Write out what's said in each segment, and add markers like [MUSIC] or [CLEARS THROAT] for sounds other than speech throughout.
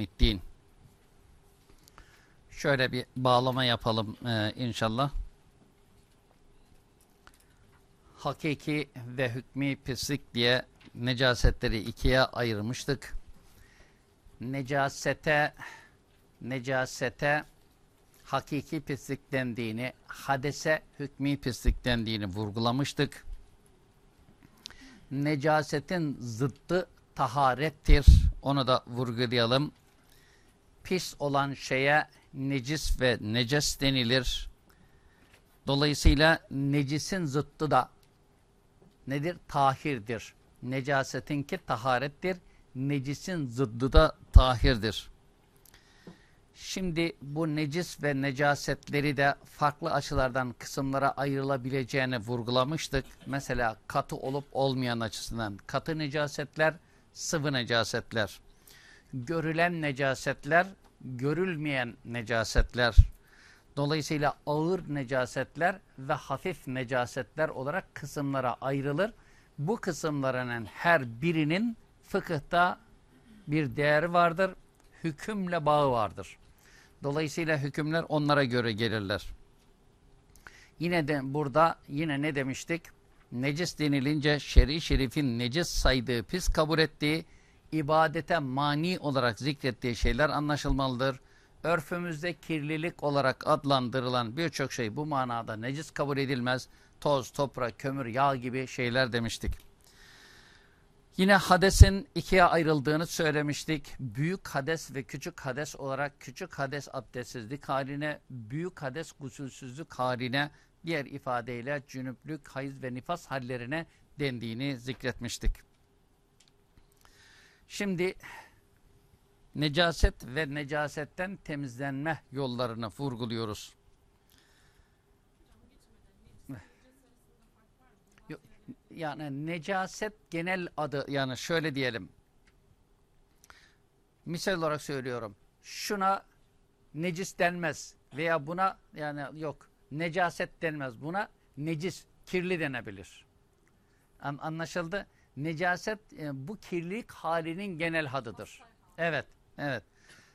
yevmiddin. Şöyle bir bağlama yapalım e, inşallah. Hakiki ve hükmü pislik diye necasetleri ikiye ayırmıştık. Necasete necasete hakiki pislik dendiğini, hadese hükmü pislik dendiğini vurgulamıştık. Necasetin zıttı taharettir. Onu da vurgulayalım. Pis olan şeye necis ve neces denilir. Dolayısıyla necisin zıttı da nedir? Tahirdir. Necasetinki taharettir. Necisin zıddı da tahirdir. Şimdi bu necis ve necasetleri de farklı açılardan kısımlara ayrılabileceğini vurgulamıştık. Mesela katı olup olmayan açısından. Katı necasetler, sıvı necasetler. Görülen necasetler, görülmeyen necasetler. Dolayısıyla ağır necasetler ve hafif necasetler olarak kısımlara ayrılır. Bu kısımların her birinin fıkıhta bir değeri vardır. Hükümle bağı vardır. Dolayısıyla hükümler onlara göre gelirler. Yine de burada yine ne demiştik? Necis denilince şer'i şerifin necis saydığı, pis kabul ettiği, ibadete mani olarak zikrettiği şeyler anlaşılmalıdır. Örfümüzde kirlilik olarak adlandırılan birçok şey bu manada necis kabul edilmez. Toz, toprak, kömür, yağ gibi şeyler demiştik. Yine hadesin ikiye ayrıldığını söylemiştik. Büyük hades ve küçük hades olarak küçük hades abdestsizlik haline, büyük hades gusülsüzlük haline, diğer ifadeyle cünüplük, hayız ve nifas hallerine dendiğini zikretmiştik. Şimdi necaset ve necasetten temizlenme yollarını vurguluyoruz. yani necaset genel adı yani şöyle diyelim. Misal olarak söylüyorum. Şuna necis denmez veya buna yani yok necaset denmez. Buna necis, kirli denebilir. An anlaşıldı? Necaset e, bu kirlilik halinin genel adıdır. Evet, evet.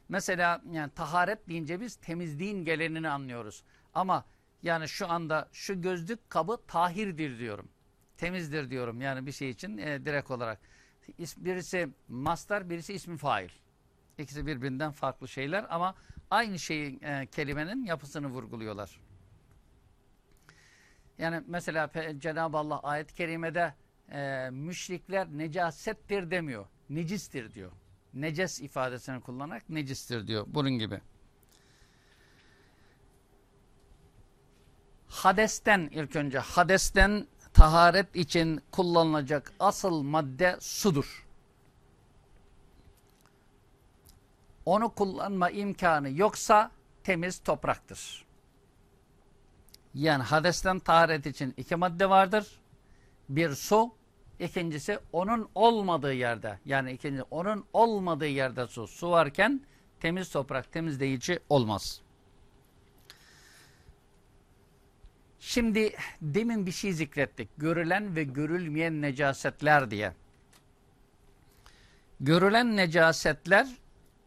Mesela yani taharet deyince biz temizliğin gelenini anlıyoruz. Ama yani şu anda şu gözlük kabı tahirdir diyorum temizdir diyorum yani bir şey için e, direkt olarak. Birisi mastar, birisi ismi fail. İkisi birbirinden farklı şeyler ama aynı şeyin e, kelimenin yapısını vurguluyorlar. Yani mesela Cenab-ı Allah ayet-i kerimede e, müşrikler necasettir demiyor. Necistir diyor. Neces ifadesini kullanarak necistir diyor. Bunun gibi. Hadesten ilk önce hadesten taharet için kullanılacak asıl madde sudur. Onu kullanma imkanı yoksa temiz topraktır. Yani hadesten taharet için iki madde vardır. Bir su, ikincisi onun olmadığı yerde. Yani ikinci onun olmadığı yerde su. Su varken temiz toprak temizleyici olmaz. Şimdi demin bir şey zikrettik. Görülen ve görülmeyen necasetler diye. Görülen necasetler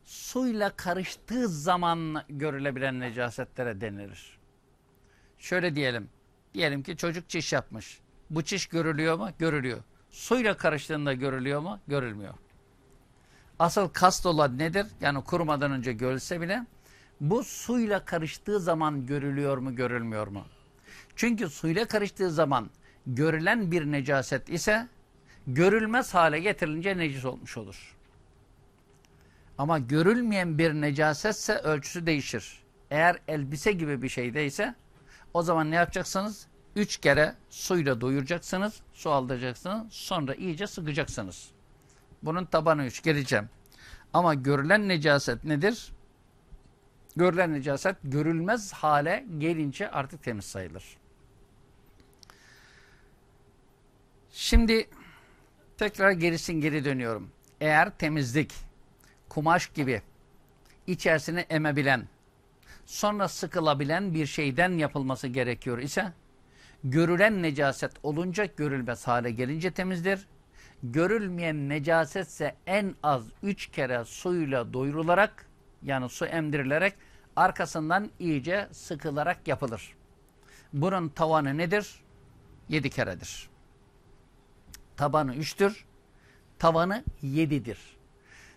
suyla karıştığı zaman görülebilen necasetlere denilir. Şöyle diyelim. Diyelim ki çocuk çiş yapmış. Bu çiş görülüyor mu? Görülüyor. Suyla karıştığında görülüyor mu? Görülmüyor. Asıl kast olan nedir? Yani kurumadan önce görülse bile bu suyla karıştığı zaman görülüyor mu, görülmüyor mu? Çünkü suyla karıştığı zaman görülen bir necaset ise görülmez hale getirilince necis olmuş olur. Ama görülmeyen bir necasetse ölçüsü değişir. Eğer elbise gibi bir şeydeyse o zaman ne yapacaksınız? Üç kere suyla doyuracaksınız, su aldıracaksınız, sonra iyice sıkacaksınız. Bunun tabanı üç geleceğim. Ama görülen necaset nedir? Görülen necaset görülmez hale gelince artık temiz sayılır. Şimdi tekrar gerisin geri dönüyorum. Eğer temizlik, kumaş gibi içerisine emebilen, sonra sıkılabilen bir şeyden yapılması gerekiyor ise, görülen necaset olunca görülmez hale gelince temizdir. görülmeyen necasetse en az üç kere suyla doyurularak yani su emdirilerek arkasından iyice sıkılarak yapılır. Bunun tavanı nedir? Yedi keredir. Tabanı üçtür. Tavanı yedidir.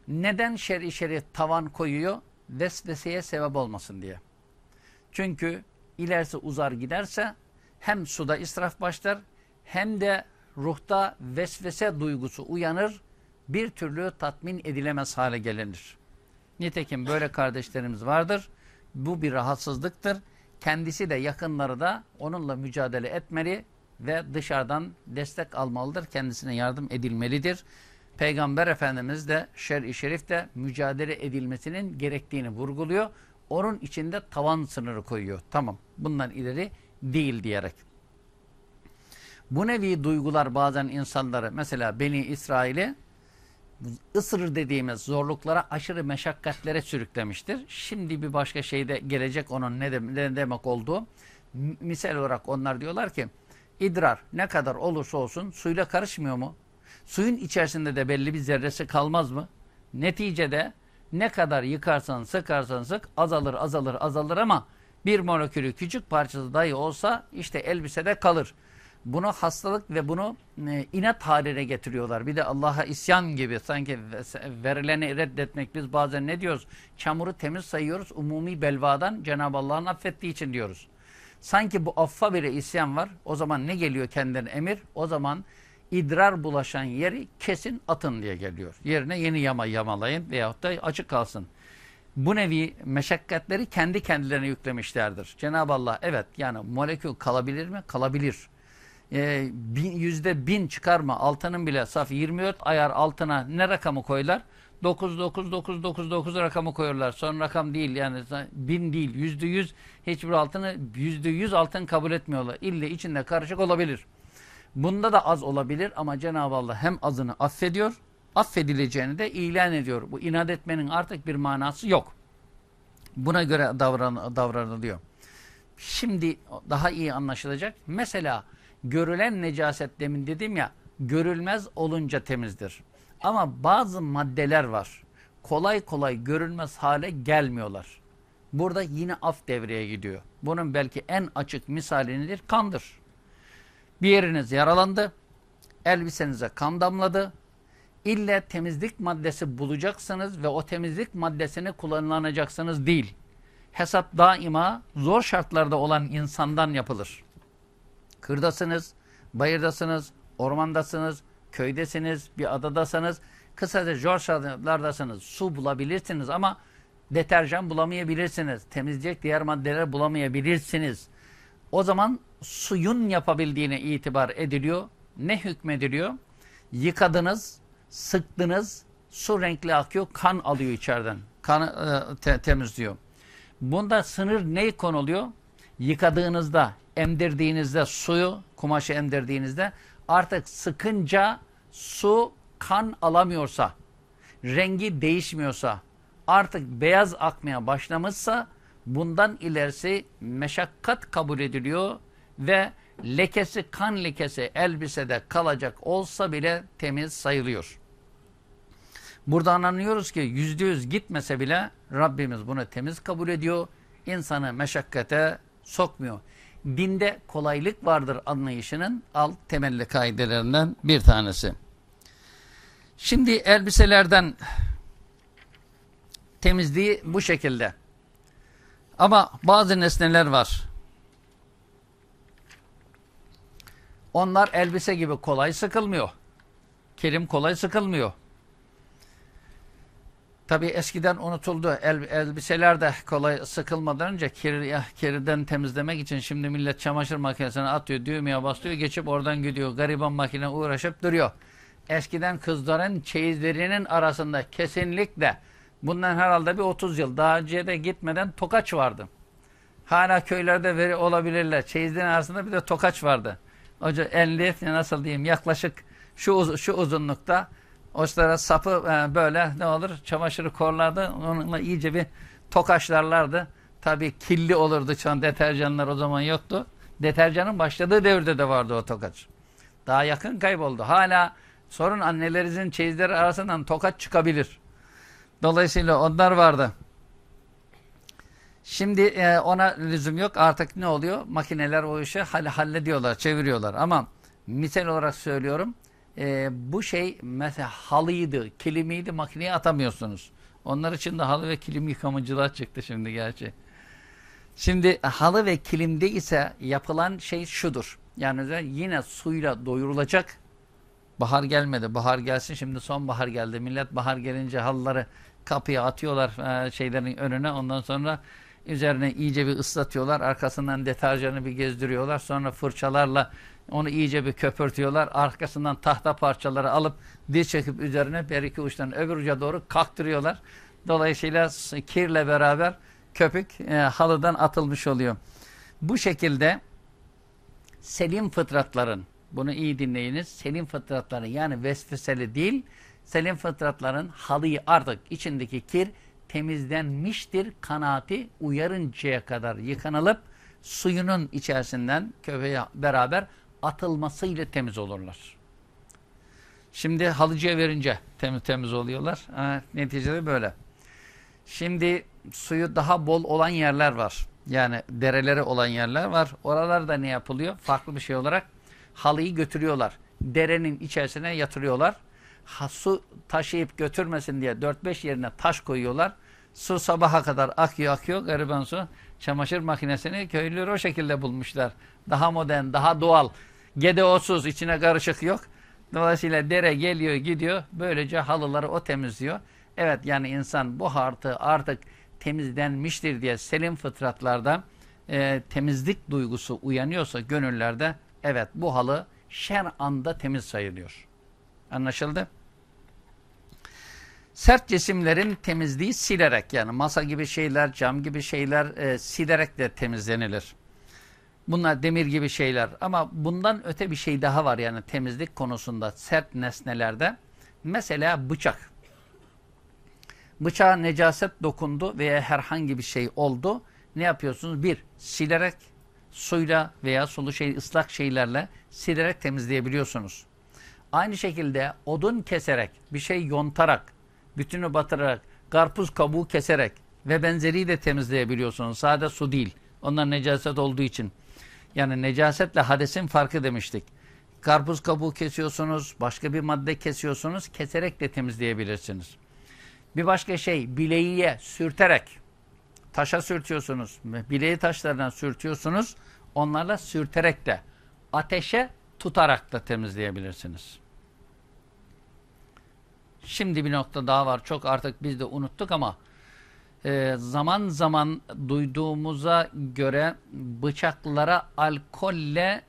Neden şer'i şerif tavan koyuyor? Vesveseye sebep olmasın diye. Çünkü ilerisi uzar giderse hem suda israf başlar hem de ruhta vesvese duygusu uyanır, bir türlü tatmin edilemez hale gelinir. Nitekim böyle kardeşlerimiz vardır. Bu bir rahatsızlıktır. Kendisi de yakınları da onunla mücadele etmeli ve dışarıdan destek almalıdır. Kendisine yardım edilmelidir. Peygamber Efendimiz de şer-i şerifte mücadele edilmesinin gerektiğini vurguluyor. Onun içinde tavan sınırı koyuyor. Tamam bundan ileri değil diyerek. Bu nevi duygular bazen insanları mesela Beni İsrail'i ısırır dediğimiz zorluklara aşırı meşakkatlere sürüklemiştir. Şimdi bir başka şeyde gelecek onun ne, de, ne demek olduğu. Misal olarak onlar diyorlar ki idrar ne kadar olursa olsun suyla karışmıyor mu? Suyun içerisinde de belli bir zerresi kalmaz mı? Neticede ne kadar yıkarsan sıkarsan sık azalır azalır azalır ama bir molekülü küçük parçası dahi olsa işte elbisede kalır. Bunu hastalık ve bunu e, inat haline getiriyorlar. Bir de Allah'a isyan gibi sanki verileni reddetmek. Biz bazen ne diyoruz? Çamuru temiz sayıyoruz. Umumi belvadan Cenab-ı Allah'ın affettiği için diyoruz. Sanki bu affa bile isyan var. O zaman ne geliyor kendilerine emir? O zaman idrar bulaşan yeri kesin atın diye geliyor. Yerine yeni yama yamalayın veyahut da açık kalsın. Bu nevi meşakkatleri kendi kendilerine yüklemişlerdir. Cenab-ı Allah evet yani molekül kalabilir mi? Kalabilir e, bin, yüzde bin çıkarma altının bile saf 24 ayar altına ne rakamı koylar? 9 9 9 9 9 rakamı koyuyorlar. Son rakam değil yani bin değil yüzde yüz hiçbir altını yüzde yüz altın kabul etmiyorlar. İlle içinde karışık olabilir. Bunda da az olabilir ama Cenab-ı Allah hem azını affediyor affedileceğini de ilan ediyor. Bu inat etmenin artık bir manası yok. Buna göre davran, davranılıyor. Şimdi daha iyi anlaşılacak. Mesela görülen necaset demin dedim ya görülmez olunca temizdir. Ama bazı maddeler var. Kolay kolay görülmez hale gelmiyorlar. Burada yine af devreye gidiyor. Bunun belki en açık misali nedir? Kandır. Bir yeriniz yaralandı. Elbisenize kan damladı. İlle temizlik maddesi bulacaksınız ve o temizlik maddesini kullanılacaksınız değil. Hesap daima zor şartlarda olan insandan yapılır. Kırdasınız, bayırdasınız, ormandasınız, köydesiniz, bir adadasınız. Kısaca Jorşalardasınız. Su bulabilirsiniz ama deterjan bulamayabilirsiniz. Temizleyecek diğer maddeler bulamayabilirsiniz. O zaman suyun yapabildiğine itibar ediliyor. Ne hükmediliyor? Yıkadınız, sıktınız, su renkli akıyor, kan alıyor içeriden. Kanı e, te temizliyor. Bunda sınır ne konuluyor? Yıkadığınızda, emdirdiğinizde suyu, kumaşı emdirdiğinizde artık sıkınca su kan alamıyorsa, rengi değişmiyorsa, artık beyaz akmaya başlamışsa bundan ilerisi meşakkat kabul ediliyor ve lekesi kan lekesi elbisede kalacak olsa bile temiz sayılıyor. Buradan anlıyoruz ki yüzde yüz gitmese bile Rabbimiz bunu temiz kabul ediyor. İnsanı meşakkate sokmuyor dinde kolaylık vardır anlayışının alt temelli kaidelerinden bir tanesi. Şimdi elbiselerden temizliği bu şekilde. Ama bazı nesneler var. Onlar elbise gibi kolay sıkılmıyor. Kerim kolay sıkılmıyor. Tabi eskiden unutuldu. El, elbiseler de kolay sıkılmadan önce kir, kirden temizlemek için şimdi millet çamaşır makinesine atıyor, düğmeye basıyor, geçip oradan gidiyor. Gariban makine uğraşıp duruyor. Eskiden kızların çeyizlerinin arasında kesinlikle bundan herhalde bir 30 yıl daha önce de gitmeden tokaç vardı. Hala köylerde veri olabilirler. Çeyizlerin arasında bir de tokaç vardı. Hoca elli nasıl diyeyim yaklaşık şu, şu uzunlukta o sırada sapı e, böyle ne olur çamaşırı korlardı. Onunla iyice bir tokaşlarlardı. Tabii killi olurdu şu an deterjanlar o zaman yoktu. Deterjanın başladığı devirde de vardı o tokaç. Daha yakın kayboldu. Hala Sorun annelerinizin çeyizleri arasından tokat çıkabilir. Dolayısıyla onlar vardı. Şimdi e, ona lüzum yok. Artık ne oluyor? Makineler o işi hallediyorlar, çeviriyorlar. Ama misal olarak söylüyorum. E, bu şey mesela halıydı, kilimiydi makineye atamıyorsunuz. Onlar için de halı ve kilim yıkamacılar çıktı şimdi gerçi. Şimdi halı ve kilimde ise yapılan şey şudur. Yani yine suyla doyurulacak. Bahar gelmedi. Bahar gelsin. Şimdi son bahar geldi. Millet bahar gelince halıları kapıya atıyorlar e, şeylerin önüne. Ondan sonra üzerine iyice bir ıslatıyorlar. Arkasından deterjanı bir gezdiriyorlar. Sonra fırçalarla onu iyice bir köpürtüyorlar. Arkasından tahta parçaları alıp diz çekip üzerine bir iki uçtan öbür uca doğru kaktırıyorlar. Dolayısıyla kirle beraber köpük e, halıdan atılmış oluyor. Bu şekilde selim fıtratların, bunu iyi dinleyiniz, selim fıtratların yani vesveseli değil, selim fıtratların halıyı artık içindeki kir temizlenmiştir kanaati uyarıncaya kadar yıkanılıp suyunun içerisinden köpeğe beraber atılmasıyla temiz olurlar. Şimdi halıcıya verince temiz temiz oluyorlar. Ha, neticede böyle. Şimdi suyu daha bol olan yerler var. Yani dereleri olan yerler var. Oralarda ne yapılıyor? Farklı bir şey olarak halıyı götürüyorlar. Derenin içerisine yatırıyorlar. Su taşıyıp götürmesin diye 4-5 yerine taş koyuyorlar. Su sabaha kadar akıyor akıyor gariban su. Çamaşır makinesini köylüler o şekilde bulmuşlar. Daha modern, daha doğal. GDO'suz, içine karışık yok. Dolayısıyla dere geliyor gidiyor. Böylece halıları o temizliyor. Evet yani insan bu hartı artık temizlenmiştir diye selim fıtratlarda e, temizlik duygusu uyanıyorsa gönüllerde evet bu halı şer anda temiz sayılıyor. Anlaşıldı? Sert cisimlerin temizliği silerek yani masa gibi şeyler, cam gibi şeyler e, silerek de temizlenilir. Bunlar demir gibi şeyler ama bundan öte bir şey daha var yani temizlik konusunda sert nesnelerde. Mesela bıçak. Bıçağa necaset dokundu veya herhangi bir şey oldu. Ne yapıyorsunuz? Bir, silerek suyla veya sulu şey ıslak şeylerle silerek temizleyebiliyorsunuz. Aynı şekilde odun keserek, bir şey yontarak, bütünü batırarak, karpuz kabuğu keserek ve benzeri de temizleyebiliyorsunuz. Sade su değil. Onlar necaset olduğu için. Yani necasetle hadesin farkı demiştik. Karpuz kabuğu kesiyorsunuz, başka bir madde kesiyorsunuz, keserek de temizleyebilirsiniz. Bir başka şey bileğiye sürterek taşa sürtüyorsunuz. Bileği taşlarına sürtüyorsunuz. Onlarla sürterek de ateşe tutarak da temizleyebilirsiniz. Şimdi bir nokta daha var. Çok artık biz de unuttuk ama e, zaman zaman duyduğumuza göre bıçaklara alkolle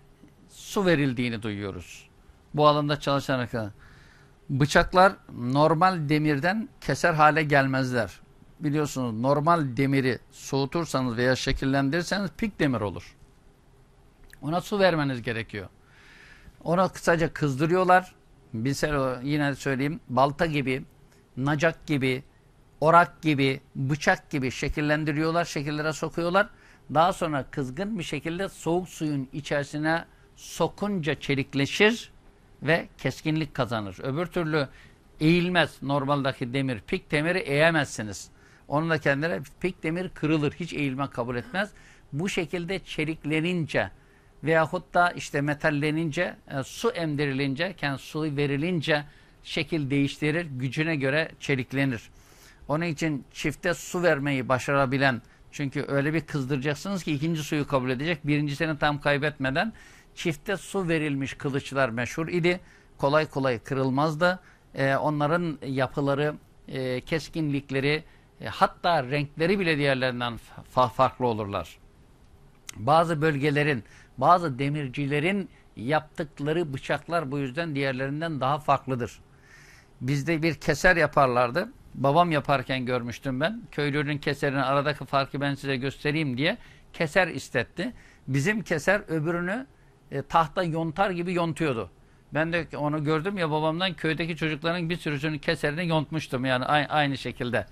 su verildiğini duyuyoruz. Bu alanda çalışan. Bıçaklar normal demirden keser hale gelmezler. Biliyorsunuz normal demiri soğutursanız veya şekillendirirseniz pik demir olur. Ona su vermeniz gerekiyor. Ona kısaca kızdırıyorlar. Bilsel yine söyleyeyim balta gibi, nacak gibi, orak gibi, bıçak gibi şekillendiriyorlar, şekillere sokuyorlar. Daha sonra kızgın bir şekilde soğuk suyun içerisine sokunca çelikleşir ve keskinlik kazanır. Öbür türlü eğilmez normaldaki demir. Pik demiri eğemezsiniz. Onun da kendine pik demir kırılır. Hiç eğilme kabul etmez. Bu şekilde çeliklenince veyahut da işte metallenince, e, su emdirilince, kendi su verilince şekil değiştirir. Gücüne göre çeliklenir. Onun için çifte su vermeyi başarabilen çünkü öyle bir kızdıracaksınız ki ikinci suyu kabul edecek. Birincisini tam kaybetmeden çifte su verilmiş kılıçlar meşhur idi. Kolay kolay kırılmazdı. Ee, onların yapıları, e, keskinlikleri, e, hatta renkleri bile diğerlerinden fa farklı olurlar. Bazı bölgelerin, bazı demircilerin yaptıkları bıçaklar bu yüzden diğerlerinden daha farklıdır. Bizde bir keser yaparlardı. Babam yaparken görmüştüm ben. Köylünün keserini aradaki farkı ben size göstereyim diye keser istetti. Bizim keser öbürünü e, tahta yontar gibi yontuyordu. Ben de onu gördüm ya babamdan köydeki çocukların bir sürüsünün keserini yontmuştum yani aynı şekilde.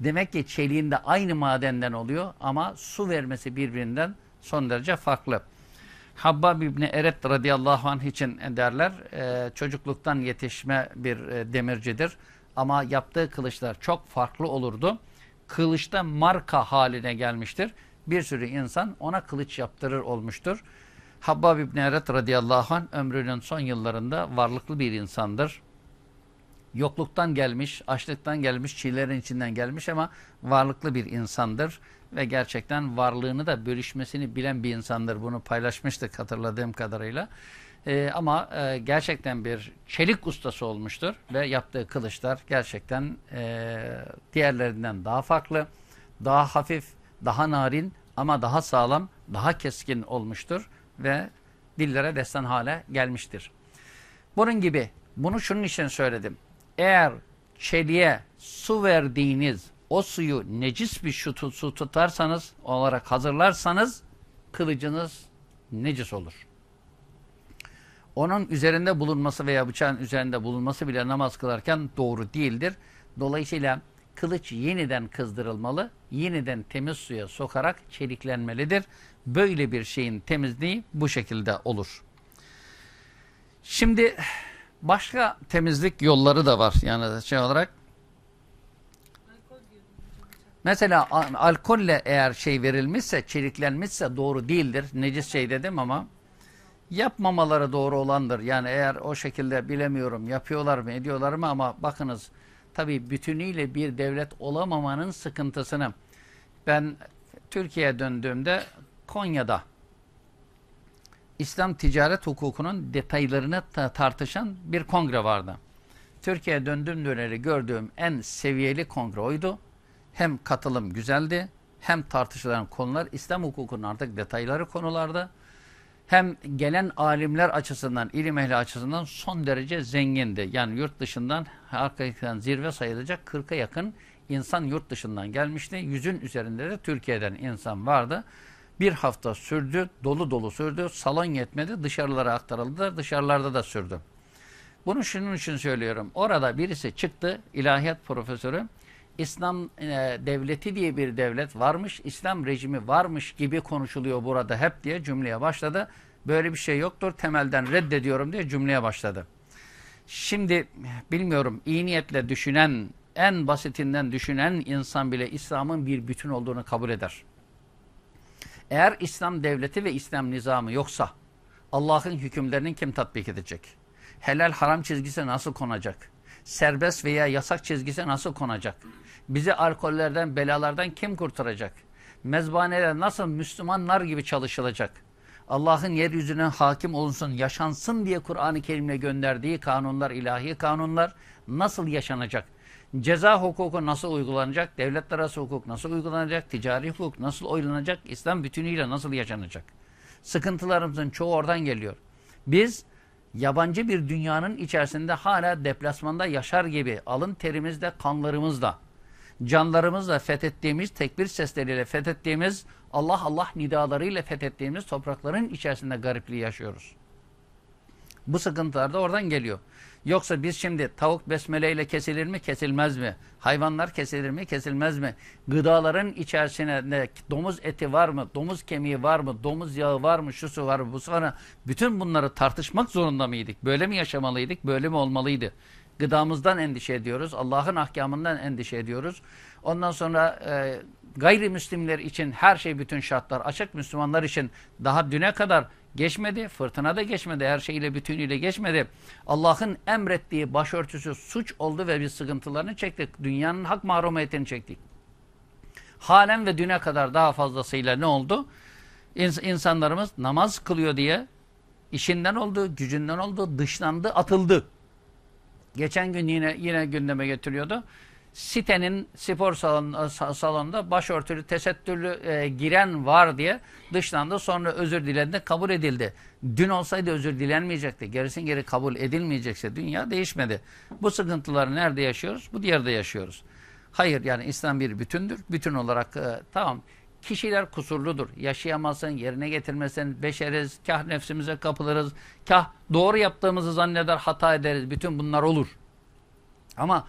Demek ki çeliğin de aynı madenden oluyor ama su vermesi birbirinden son derece farklı. Habbab İbni Eret radıyallahu anh için derler. E, çocukluktan yetişme bir e, demircidir. Ama yaptığı kılıçlar çok farklı olurdu. Kılıçta marka haline gelmiştir. Bir sürü insan ona kılıç yaptırır olmuştur. Habbab İbni Eret radıyallahu anh ömrünün son yıllarında varlıklı bir insandır. Yokluktan gelmiş, açlıktan gelmiş, çilerin içinden gelmiş ama varlıklı bir insandır. Ve gerçekten varlığını da bölüşmesini bilen bir insandır. Bunu paylaşmıştık hatırladığım kadarıyla. Ee, ama e, gerçekten bir çelik ustası olmuştur. Ve yaptığı kılıçlar gerçekten e, diğerlerinden daha farklı, daha hafif, daha narin ama daha sağlam, daha keskin olmuştur. Ve dillere destan hale gelmiştir. Bunun gibi, bunu şunun için söyledim. Eğer çeliğe su verdiğiniz o suyu necis bir şu su tutarsanız, olarak hazırlarsanız kılıcınız necis olur. Onun üzerinde bulunması veya bıçağın üzerinde bulunması bile namaz kılarken doğru değildir. Dolayısıyla kılıç yeniden kızdırılmalı, yeniden temiz suya sokarak çeliklenmelidir. Böyle bir şeyin temizliği bu şekilde olur. Şimdi başka temizlik yolları da var. Yani şey olarak Mesela alkolle eğer şey verilmişse, çeliklenmişse doğru değildir. Necis şey dedim ama yapmamaları doğru olandır. Yani eğer o şekilde bilemiyorum yapıyorlar mı ediyorlar mı ama bakınız tabi bütünüyle bir devlet olamamanın sıkıntısını ben Türkiye'ye döndüğümde Konya'da İslam ticaret hukukunun detaylarını tartışan bir kongre vardı. Türkiye'ye döndüğüm döneri gördüğüm en seviyeli kongre oydu. Hem katılım güzeldi, hem tartışılan konular İslam hukukunun artık detayları konularda hem gelen alimler açısından, ilim ehli açısından son derece zengindi. Yani yurt dışından hakikaten zirve sayılacak 40'a yakın insan yurt dışından gelmişti. Yüzün üzerinde de Türkiye'den insan vardı. Bir hafta sürdü, dolu dolu sürdü. Salon yetmedi, dışarılara aktarıldı, dışarılarda da sürdü. Bunu şunun için söylüyorum. Orada birisi çıktı, ilahiyat profesörü. İslam e, devleti diye bir devlet varmış, İslam rejimi varmış gibi konuşuluyor burada hep diye cümleye başladı. Böyle bir şey yoktur, temelden reddediyorum diye cümleye başladı. Şimdi bilmiyorum iyi niyetle düşünen, en basitinden düşünen insan bile İslam'ın bir bütün olduğunu kabul eder. Eğer İslam devleti ve İslam nizamı yoksa Allah'ın hükümlerinin kim tatbik edecek? Helal haram çizgisi nasıl konacak? Serbest veya yasak çizgisi nasıl konacak? Bizi alkollerden, belalardan kim kurtaracak? Mezbaneler nasıl Müslümanlar gibi çalışılacak? Allah'ın yeryüzüne hakim olunsun, yaşansın diye Kur'an-ı Kerim'le gönderdiği kanunlar, ilahi kanunlar nasıl yaşanacak? Ceza hukuku nasıl uygulanacak? Devletler arası hukuk nasıl uygulanacak? Ticari hukuk nasıl uygulanacak? İslam bütünüyle nasıl yaşanacak? Sıkıntılarımızın çoğu oradan geliyor. Biz yabancı bir dünyanın içerisinde hala deplasmanda yaşar gibi alın terimizde, kanlarımızla canlarımızla fethettiğimiz, tekbir sesleriyle fethettiğimiz, Allah Allah nidalarıyla fethettiğimiz toprakların içerisinde garipliği yaşıyoruz. Bu sıkıntılar da oradan geliyor. Yoksa biz şimdi tavuk besmeleyle kesilir mi, kesilmez mi? Hayvanlar kesilir mi, kesilmez mi? Gıdaların içerisinde domuz eti var mı, domuz kemiği var mı, domuz yağı var mı, şusu var mı, busu var mı? Bütün bunları tartışmak zorunda mıydık? Böyle mi yaşamalıydık, böyle mi olmalıydı? Gıdamızdan endişe ediyoruz. Allah'ın ahkamından endişe ediyoruz. Ondan sonra e, gayrimüslimler için her şey bütün şartlar açık. Müslümanlar için daha düne kadar geçmedi. Fırtına da geçmedi. Her şeyiyle bütünüyle geçmedi. Allah'ın emrettiği başörtüsü suç oldu ve biz sıkıntılarını çektik. Dünyanın hak mahrumiyetini çektik. Halen ve düne kadar daha fazlasıyla ne oldu? İns insanlarımız namaz kılıyor diye işinden oldu, gücünden oldu, dışlandı, atıldı. Geçen gün yine yine gündeme getiriyordu. Sitenin spor salon, salonunda başörtülü, tesettürlü e, giren var diye dışlandı. Sonra özür dilendi, kabul edildi. Dün olsaydı özür dilenmeyecekti. Gerisin geri kabul edilmeyecekse dünya değişmedi. Bu sıkıntıları nerede yaşıyoruz? Bu yerde yaşıyoruz. Hayır yani İslam bir bütündür. Bütün olarak e, tamam kişiler kusurludur. Yaşayamazsın, yerine getirmezsen beşeriz, kah nefsimize kapılırız, kah doğru yaptığımızı zanneder, hata ederiz. Bütün bunlar olur. Ama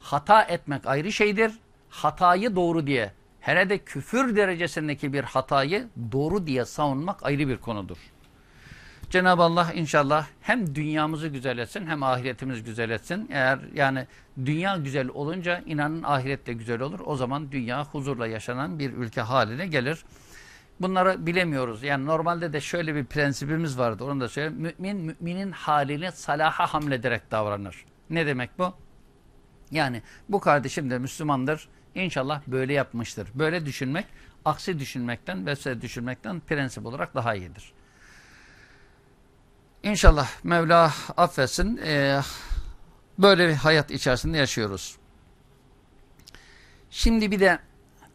hata etmek ayrı şeydir. Hatayı doğru diye, hele de küfür derecesindeki bir hatayı doğru diye savunmak ayrı bir konudur. Cenab-ı Allah inşallah hem dünyamızı güzel etsin hem ahiretimiz güzel etsin. Eğer yani dünya güzel olunca inanın ahiret de güzel olur. O zaman dünya huzurla yaşanan bir ülke haline gelir. Bunları bilemiyoruz. Yani normalde de şöyle bir prensibimiz vardı. Onu da söyleyeyim. Mümin, müminin halini salaha hamlederek davranır. Ne demek bu? Yani bu kardeşim de Müslümandır. İnşallah böyle yapmıştır. Böyle düşünmek, aksi düşünmekten, vesaire düşünmekten prensip olarak daha iyidir. İnşallah Mevla affetsin. Ee, böyle bir hayat içerisinde yaşıyoruz. Şimdi bir de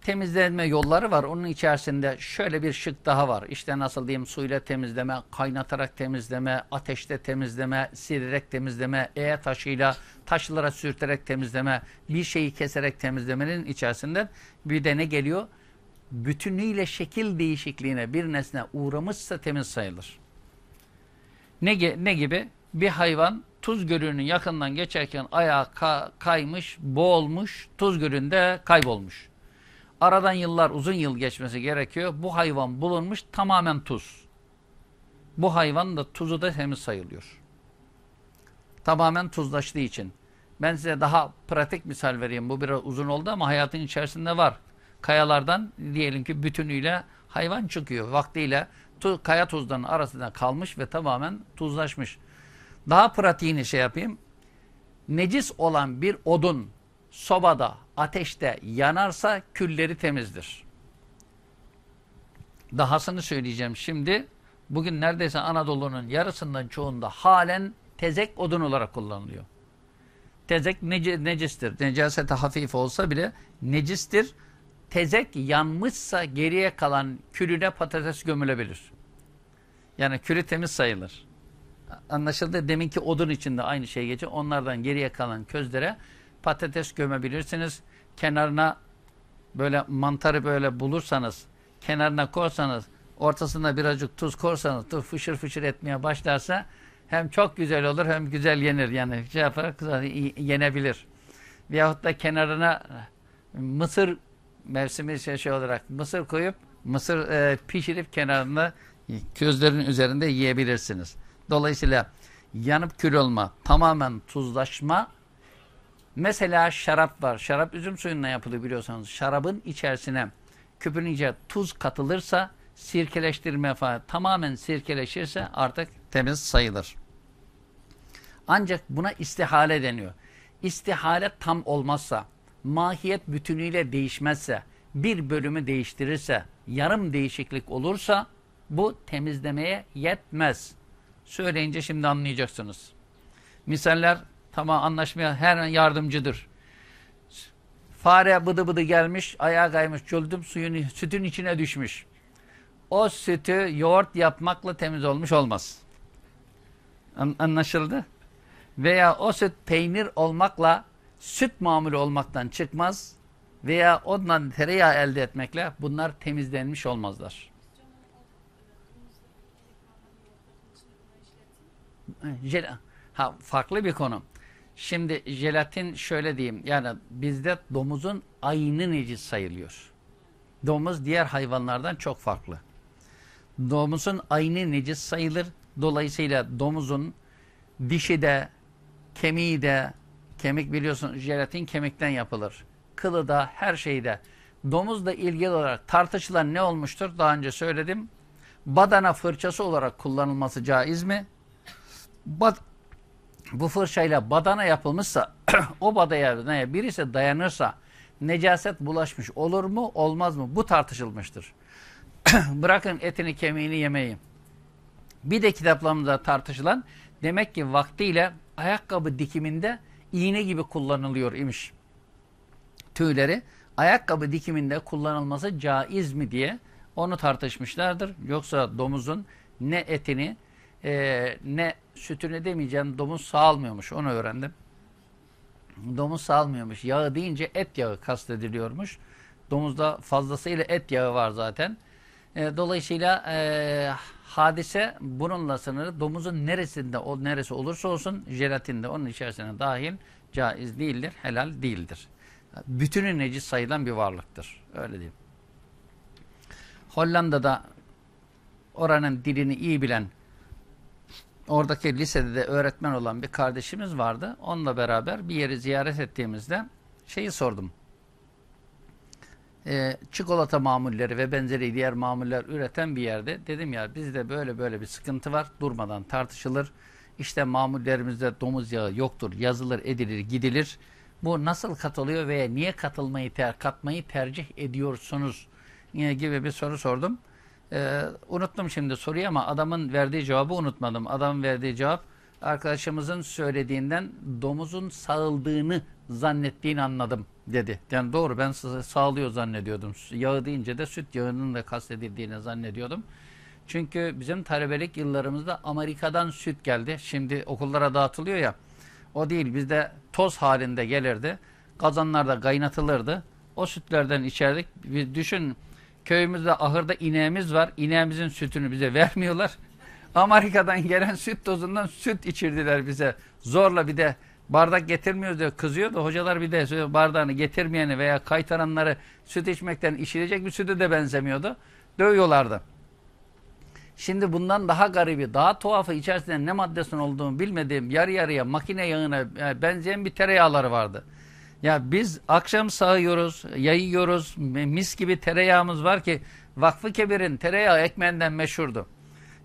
temizlenme yolları var. Onun içerisinde şöyle bir şık daha var. İşte nasıl diyeyim suyla temizleme, kaynatarak temizleme, ateşte temizleme, sirerek temizleme, e taşıyla taşlara sürterek temizleme, bir şeyi keserek temizlemenin içerisinde bir de ne geliyor? Bütünüyle şekil değişikliğine bir nesne uğramışsa temiz sayılır. Ne, ne gibi? Bir hayvan tuz gölünün yakından geçerken ayağı ka kaymış, boğulmuş, tuz gölünde kaybolmuş. Aradan yıllar, uzun yıl geçmesi gerekiyor. Bu hayvan bulunmuş tamamen tuz. Bu hayvan da tuzu da temiz sayılıyor. Tamamen tuzlaştığı için. Ben size daha pratik misal vereyim. Bu biraz uzun oldu ama hayatın içerisinde var. Kayalardan diyelim ki bütünüyle hayvan çıkıyor. Vaktiyle tu, kaya tuzlarının arasında kalmış ve tamamen tuzlaşmış. Daha pratiğini şey yapayım. Necis olan bir odun sobada, ateşte yanarsa külleri temizdir. Dahasını söyleyeceğim şimdi. Bugün neredeyse Anadolu'nun yarısından çoğunda halen tezek odun olarak kullanılıyor. Tezek nece, necistir. Necasete hafif olsa bile necistir. Tezek yanmışsa geriye kalan külüne patates gömülebilir. Yani külü temiz sayılır. Anlaşıldı. Deminki odun içinde aynı şey geçiyor. Onlardan geriye kalan közlere patates gömebilirsiniz. Kenarına böyle mantarı böyle bulursanız, kenarına korsanız, ortasında birazcık tuz korsanız, tuz fışır fışır etmeye başlarsa hem çok güzel olur hem güzel yenir. Yani şey yapar, yenebilir. Veyahut da kenarına mısır mevsimi şey, şey olarak mısır koyup mısır e, pişirip kenarında közlerin üzerinde yiyebilirsiniz. Dolayısıyla yanıp kül olma, tamamen tuzlaşma Mesela şarap var. Şarap üzüm suyundan yapılıyor biliyorsanız. Şarabın içerisine köpürünce tuz katılırsa sirkeleştirme falan tamamen sirkeleşirse artık temiz sayılır. Ancak buna istihale deniyor. İstihale tam olmazsa, mahiyet bütünüyle değişmezse, bir bölümü değiştirirse, yarım değişiklik olursa bu temizlemeye yetmez. Söyleyince şimdi anlayacaksınız. Misaller Tamam anlaşmaya her an yardımcıdır. Fare bıdı bıdı gelmiş, ayağa kaymış, çöldüm suyun, sütün içine düşmüş. O sütü yoğurt yapmakla temiz olmuş olmaz. An anlaşıldı? Veya o süt peynir olmakla süt mamülü olmaktan çıkmaz. Veya ondan tereyağı elde etmekle bunlar temizlenmiş olmazlar. Ha, farklı bir konu. Şimdi jelatin şöyle diyeyim. Yani bizde domuzun aynı necis sayılıyor. Domuz diğer hayvanlardan çok farklı. Domuzun aynı necis sayılır. Dolayısıyla domuzun dişi de, kemiği de, kemik biliyorsun jelatin kemikten yapılır. Kılı da, her şeyi de. Domuzla ilgili olarak tartışılan ne olmuştur? Daha önce söyledim. Badana fırçası olarak kullanılması caiz mi? Bad bu fırçayla badana yapılmışsa [CLEARS THROAT] o badaya birisi dayanırsa necaset bulaşmış olur mu olmaz mı? Bu tartışılmıştır. [CLEARS THROAT] Bırakın etini kemiğini yemeyi. Bir de kitaplarımızda tartışılan demek ki vaktiyle ayakkabı dikiminde iğne gibi kullanılıyor imiş. Tüyleri ayakkabı dikiminde kullanılması caiz mi diye onu tartışmışlardır. Yoksa domuzun ne etini e, ne sütünü demeyeceğim domuz sağalmıyormuş onu öğrendim. Domuz sağalmıyormuş. Yağı deyince et yağı kastediliyormuş. Domuzda fazlasıyla et yağı var zaten. E, dolayısıyla e, hadise bununla sınırı domuzun neresinde o neresi olursa olsun jelatinde onun içerisine dahil caiz değildir, helal değildir. Bütünü necis sayılan bir varlıktır. Öyle diyeyim. Hollanda'da oranın dilini iyi bilen oradaki lisede de öğretmen olan bir kardeşimiz vardı. Onunla beraber bir yeri ziyaret ettiğimizde şeyi sordum. Ee, çikolata mamulleri ve benzeri diğer mamuller üreten bir yerde dedim ya bizde böyle böyle bir sıkıntı var durmadan tartışılır. İşte mamullerimizde domuz yağı yoktur yazılır edilir gidilir. Bu nasıl katılıyor veya niye katılmayı ter, katmayı tercih ediyorsunuz gibi bir soru sordum. Ee, unuttum şimdi soruyu ama adamın verdiği cevabı unutmadım. Adamın verdiği cevap arkadaşımızın söylediğinden domuzun sağıldığını zannettiğini anladım dedi. Yani doğru ben sağlıyor zannediyordum. Yağı deyince de süt yağının da kastedildiğini zannediyordum. Çünkü bizim talebelik yıllarımızda Amerika'dan süt geldi. Şimdi okullara dağıtılıyor ya. O değil bizde toz halinde gelirdi. Kazanlarda kaynatılırdı. O sütlerden içerdik. Bir düşün Köyümüzde ahırda ineğimiz var. İneğimizin sütünü bize vermiyorlar. Amerika'dan gelen süt tozundan süt içirdiler bize. Zorla bir de bardak getirmiyoruz diye kızıyordu. Hocalar bir de bardağını getirmeyeni veya kaytaranları süt içmekten içilecek bir sütü de benzemiyordu. Dövüyorlardı. Şimdi bundan daha garibi, daha tuhafı içerisinde ne maddesinin olduğunu bilmediğim yarı yarıya makine yağına benzeyen bir tereyağları vardı. Ya biz akşam sağıyoruz, yayıyoruz. Mis gibi tereyağımız var ki Vakfı Kebir'in tereyağı ekmeğinden meşhurdu.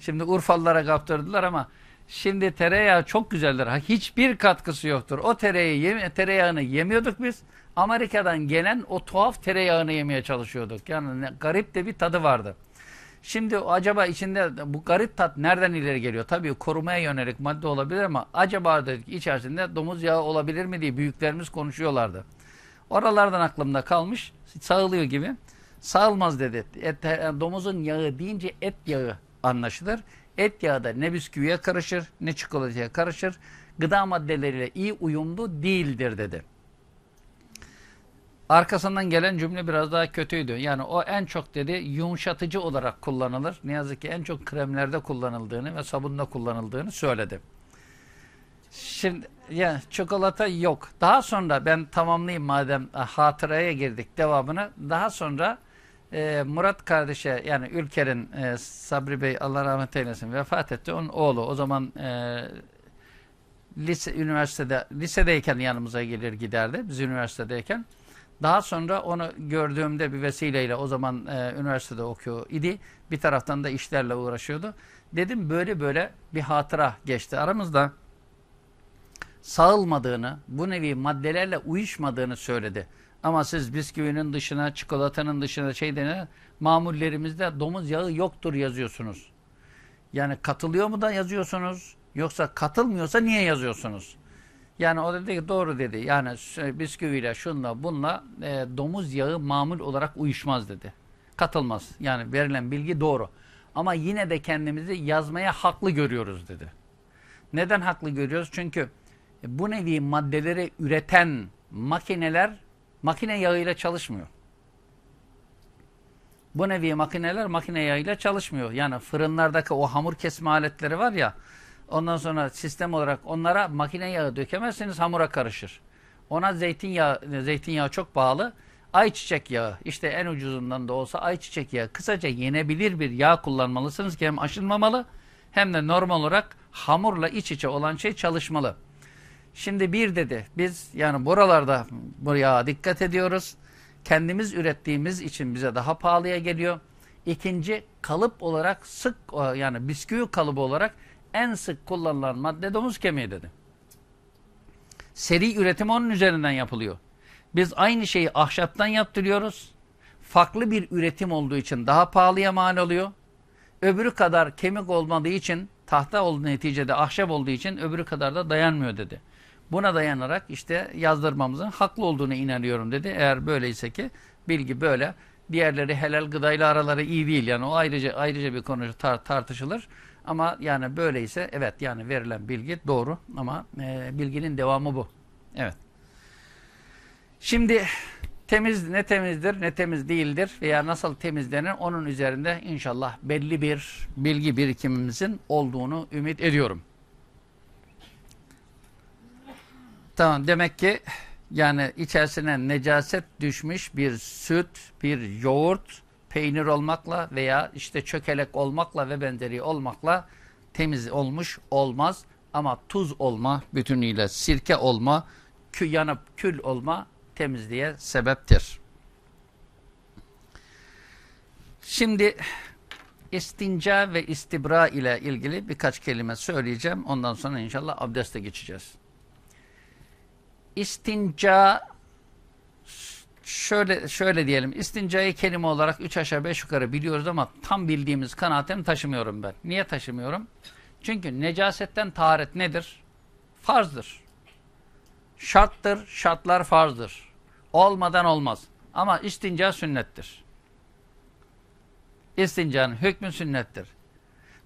Şimdi Urfalılara kaptırdılar ama şimdi tereyağı çok güzeldir. Hiçbir katkısı yoktur. O tereyağı tereyağını yemiyorduk biz. Amerika'dan gelen o tuhaf tereyağını yemeye çalışıyorduk. Yani garip de bir tadı vardı. Şimdi acaba içinde bu garip tat nereden ileri geliyor? Tabii korumaya yönelik madde olabilir ama acaba dedik içerisinde domuz yağı olabilir mi diye büyüklerimiz konuşuyorlardı. Oralardan aklımda kalmış. Sağılıyor gibi. Sağılmaz dedi. Et, domuzun yağı deyince et yağı anlaşılır. Et yağı da ne bisküviye karışır ne çikolataya karışır. Gıda maddeleriyle iyi uyumlu değildir dedi. Arkasından gelen cümle biraz daha kötüydü. Yani o en çok dedi yumuşatıcı olarak kullanılır. Ne yazık ki en çok kremlerde kullanıldığını ve sabunda kullanıldığını söyledi. Şimdi yani çikolata yok. Daha sonra ben tamamlayayım madem e, hatıraya girdik devamını. Daha sonra e, Murat kardeşe yani Ülker'in e, Sabri Bey Allah rahmet eylesin vefat etti. Onun oğlu o zaman e, lise, üniversitede lisedeyken yanımıza gelir giderdi. Biz üniversitedeyken. Daha sonra onu gördüğümde bir vesileyle o zaman e, üniversitede okuyor idi. Bir taraftan da işlerle uğraşıyordu. Dedim böyle böyle bir hatıra geçti aramızda. Sağılmadığını, bu nevi maddelerle uyuşmadığını söyledi. Ama siz bisküvinin dışına, çikolatanın dışına şey dene, mamullerimizde domuz yağı yoktur yazıyorsunuz. Yani katılıyor mu da yazıyorsunuz? Yoksa katılmıyorsa niye yazıyorsunuz? Yani o dedi ki doğru dedi. Yani bisküviyle şunla bunla e, domuz yağı mamul olarak uyuşmaz dedi. Katılmaz. Yani verilen bilgi doğru. Ama yine de kendimizi yazmaya haklı görüyoruz dedi. Neden haklı görüyoruz? Çünkü bu nevi maddeleri üreten makineler makine yağıyla çalışmıyor. Bu nevi makineler makine yağıyla çalışmıyor. Yani fırınlardaki o hamur kesme aletleri var ya Ondan sonra sistem olarak onlara makine yağı dökemezseniz hamura karışır. Ona zeytinyağı, zeytinyağı çok pahalı. Ayçiçek yağı işte en ucuzundan da olsa ayçiçek yağı kısaca yenebilir bir yağ kullanmalısınız ki hem aşınmamalı hem de normal olarak hamurla iç içe olan şey çalışmalı. Şimdi bir dedi biz yani buralarda buraya dikkat ediyoruz. Kendimiz ürettiğimiz için bize daha pahalıya geliyor. İkinci kalıp olarak sık yani bisküvi kalıbı olarak en sık kullanılan madde domuz kemiği dedi. Seri üretim onun üzerinden yapılıyor. Biz aynı şeyi ahşaptan yaptırıyoruz. Farklı bir üretim olduğu için daha pahalıya mal oluyor. Öbürü kadar kemik olmadığı için tahta olduğu neticede ahşap olduğu için öbürü kadar da dayanmıyor dedi. Buna dayanarak işte yazdırmamızın haklı olduğunu inanıyorum dedi. Eğer böyleyse ki bilgi böyle. Diğerleri helal gıdayla araları iyi değil. Yani o ayrıca ayrıca bir konu tar tartışılır. Ama yani böyleyse evet yani verilen bilgi doğru ama e, bilginin devamı bu. Evet. Şimdi temiz ne temizdir ne temiz değildir veya nasıl temizlenir onun üzerinde inşallah belli bir bilgi birikimimizin olduğunu ümit ediyorum. Tamam demek ki yani içerisine necaset düşmüş bir süt, bir yoğurt, peynir olmakla veya işte çökelek olmakla ve benzeri olmakla temiz olmuş olmaz. Ama tuz olma bütünüyle sirke olma, kü yanıp kül olma temizliğe sebeptir. Şimdi istinca ve istibra ile ilgili birkaç kelime söyleyeceğim. Ondan sonra inşallah abdeste geçeceğiz. İstinca şöyle şöyle diyelim. İstincayı kelime olarak üç aşağı beş yukarı biliyoruz ama tam bildiğimiz kanaatini taşımıyorum ben. Niye taşımıyorum? Çünkü necasetten taharet nedir? Farzdır. Şarttır, şartlar farzdır. Olmadan olmaz. Ama istinca sünnettir. İstincanın hükmü sünnettir.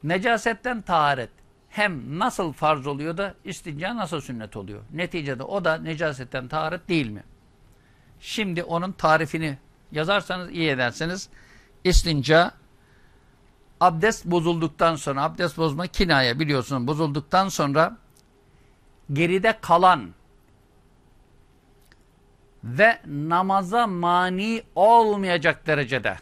Necasetten taharet hem nasıl farz oluyor da istinca nasıl sünnet oluyor? Neticede o da necasetten taharet değil mi? Şimdi onun tarifini yazarsanız iyi ederseniz istinca abdest bozulduktan sonra abdest bozma kinaya biliyorsunuz bozulduktan sonra geride kalan ve namaza mani olmayacak derecede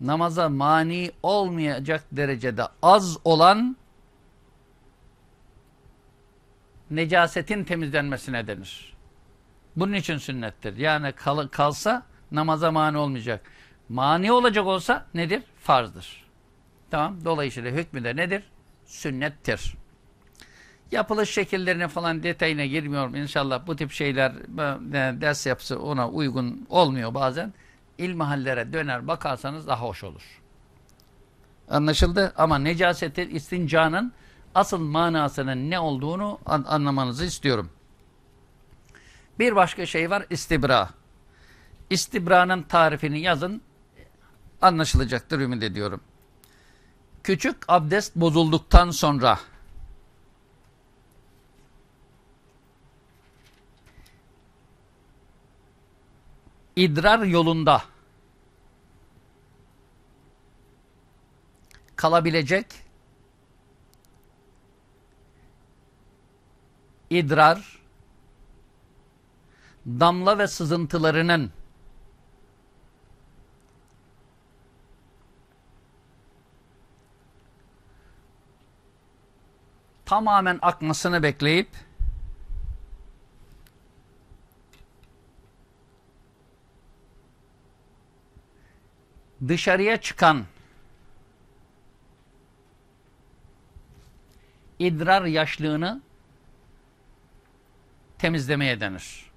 namaza mani olmayacak derecede az olan necasetin temizlenmesine denir. Bunun için sünnettir. Yani kal kalsa namaza mani olmayacak. Mani olacak olsa nedir? Farzdır. Tamam. Dolayısıyla hükmü de nedir? Sünnettir. Yapılış şekillerine falan detayına girmiyorum. İnşallah bu tip şeyler ders yapısı ona uygun olmuyor bazen. İlmihallere döner bakarsanız daha hoş olur. Anlaşıldı ama necaseti istincanın asıl manasının ne olduğunu an anlamanızı istiyorum. Bir başka şey var istibra. İstibranın tarifini yazın anlaşılacaktır ümit ediyorum. Küçük abdest bozulduktan sonra idrar yolunda kalabilecek idrar damla ve sızıntılarının tamamen akmasını bekleyip dışarıya çıkan idrar yaşlığını temizlemeye denir.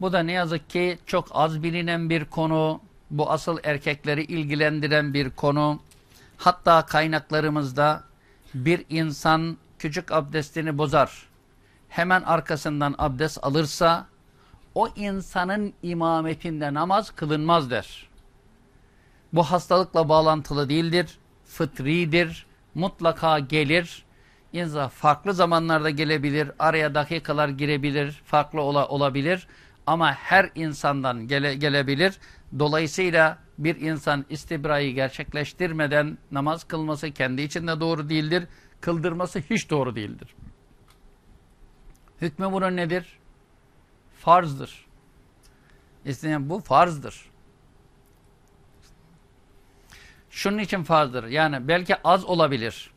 Bu da ne yazık ki çok az bilinen bir konu. Bu asıl erkekleri ilgilendiren bir konu. Hatta kaynaklarımızda bir insan küçük abdestini bozar. Hemen arkasından abdest alırsa o insanın imametinde namaz kılınmaz der. Bu hastalıkla bağlantılı değildir, fıtridir, mutlaka gelir. İnsan farklı zamanlarda gelebilir, araya dakikalar girebilir, farklı ola, olabilir. Ama her insandan gele, gelebilir. Dolayısıyla bir insan istibrayı gerçekleştirmeden namaz kılması kendi içinde doğru değildir. Kıldırması hiç doğru değildir. Hükmü bunun nedir? farzdır. İsteyen bu farzdır. Şunun için farzdır. Yani belki az olabilir.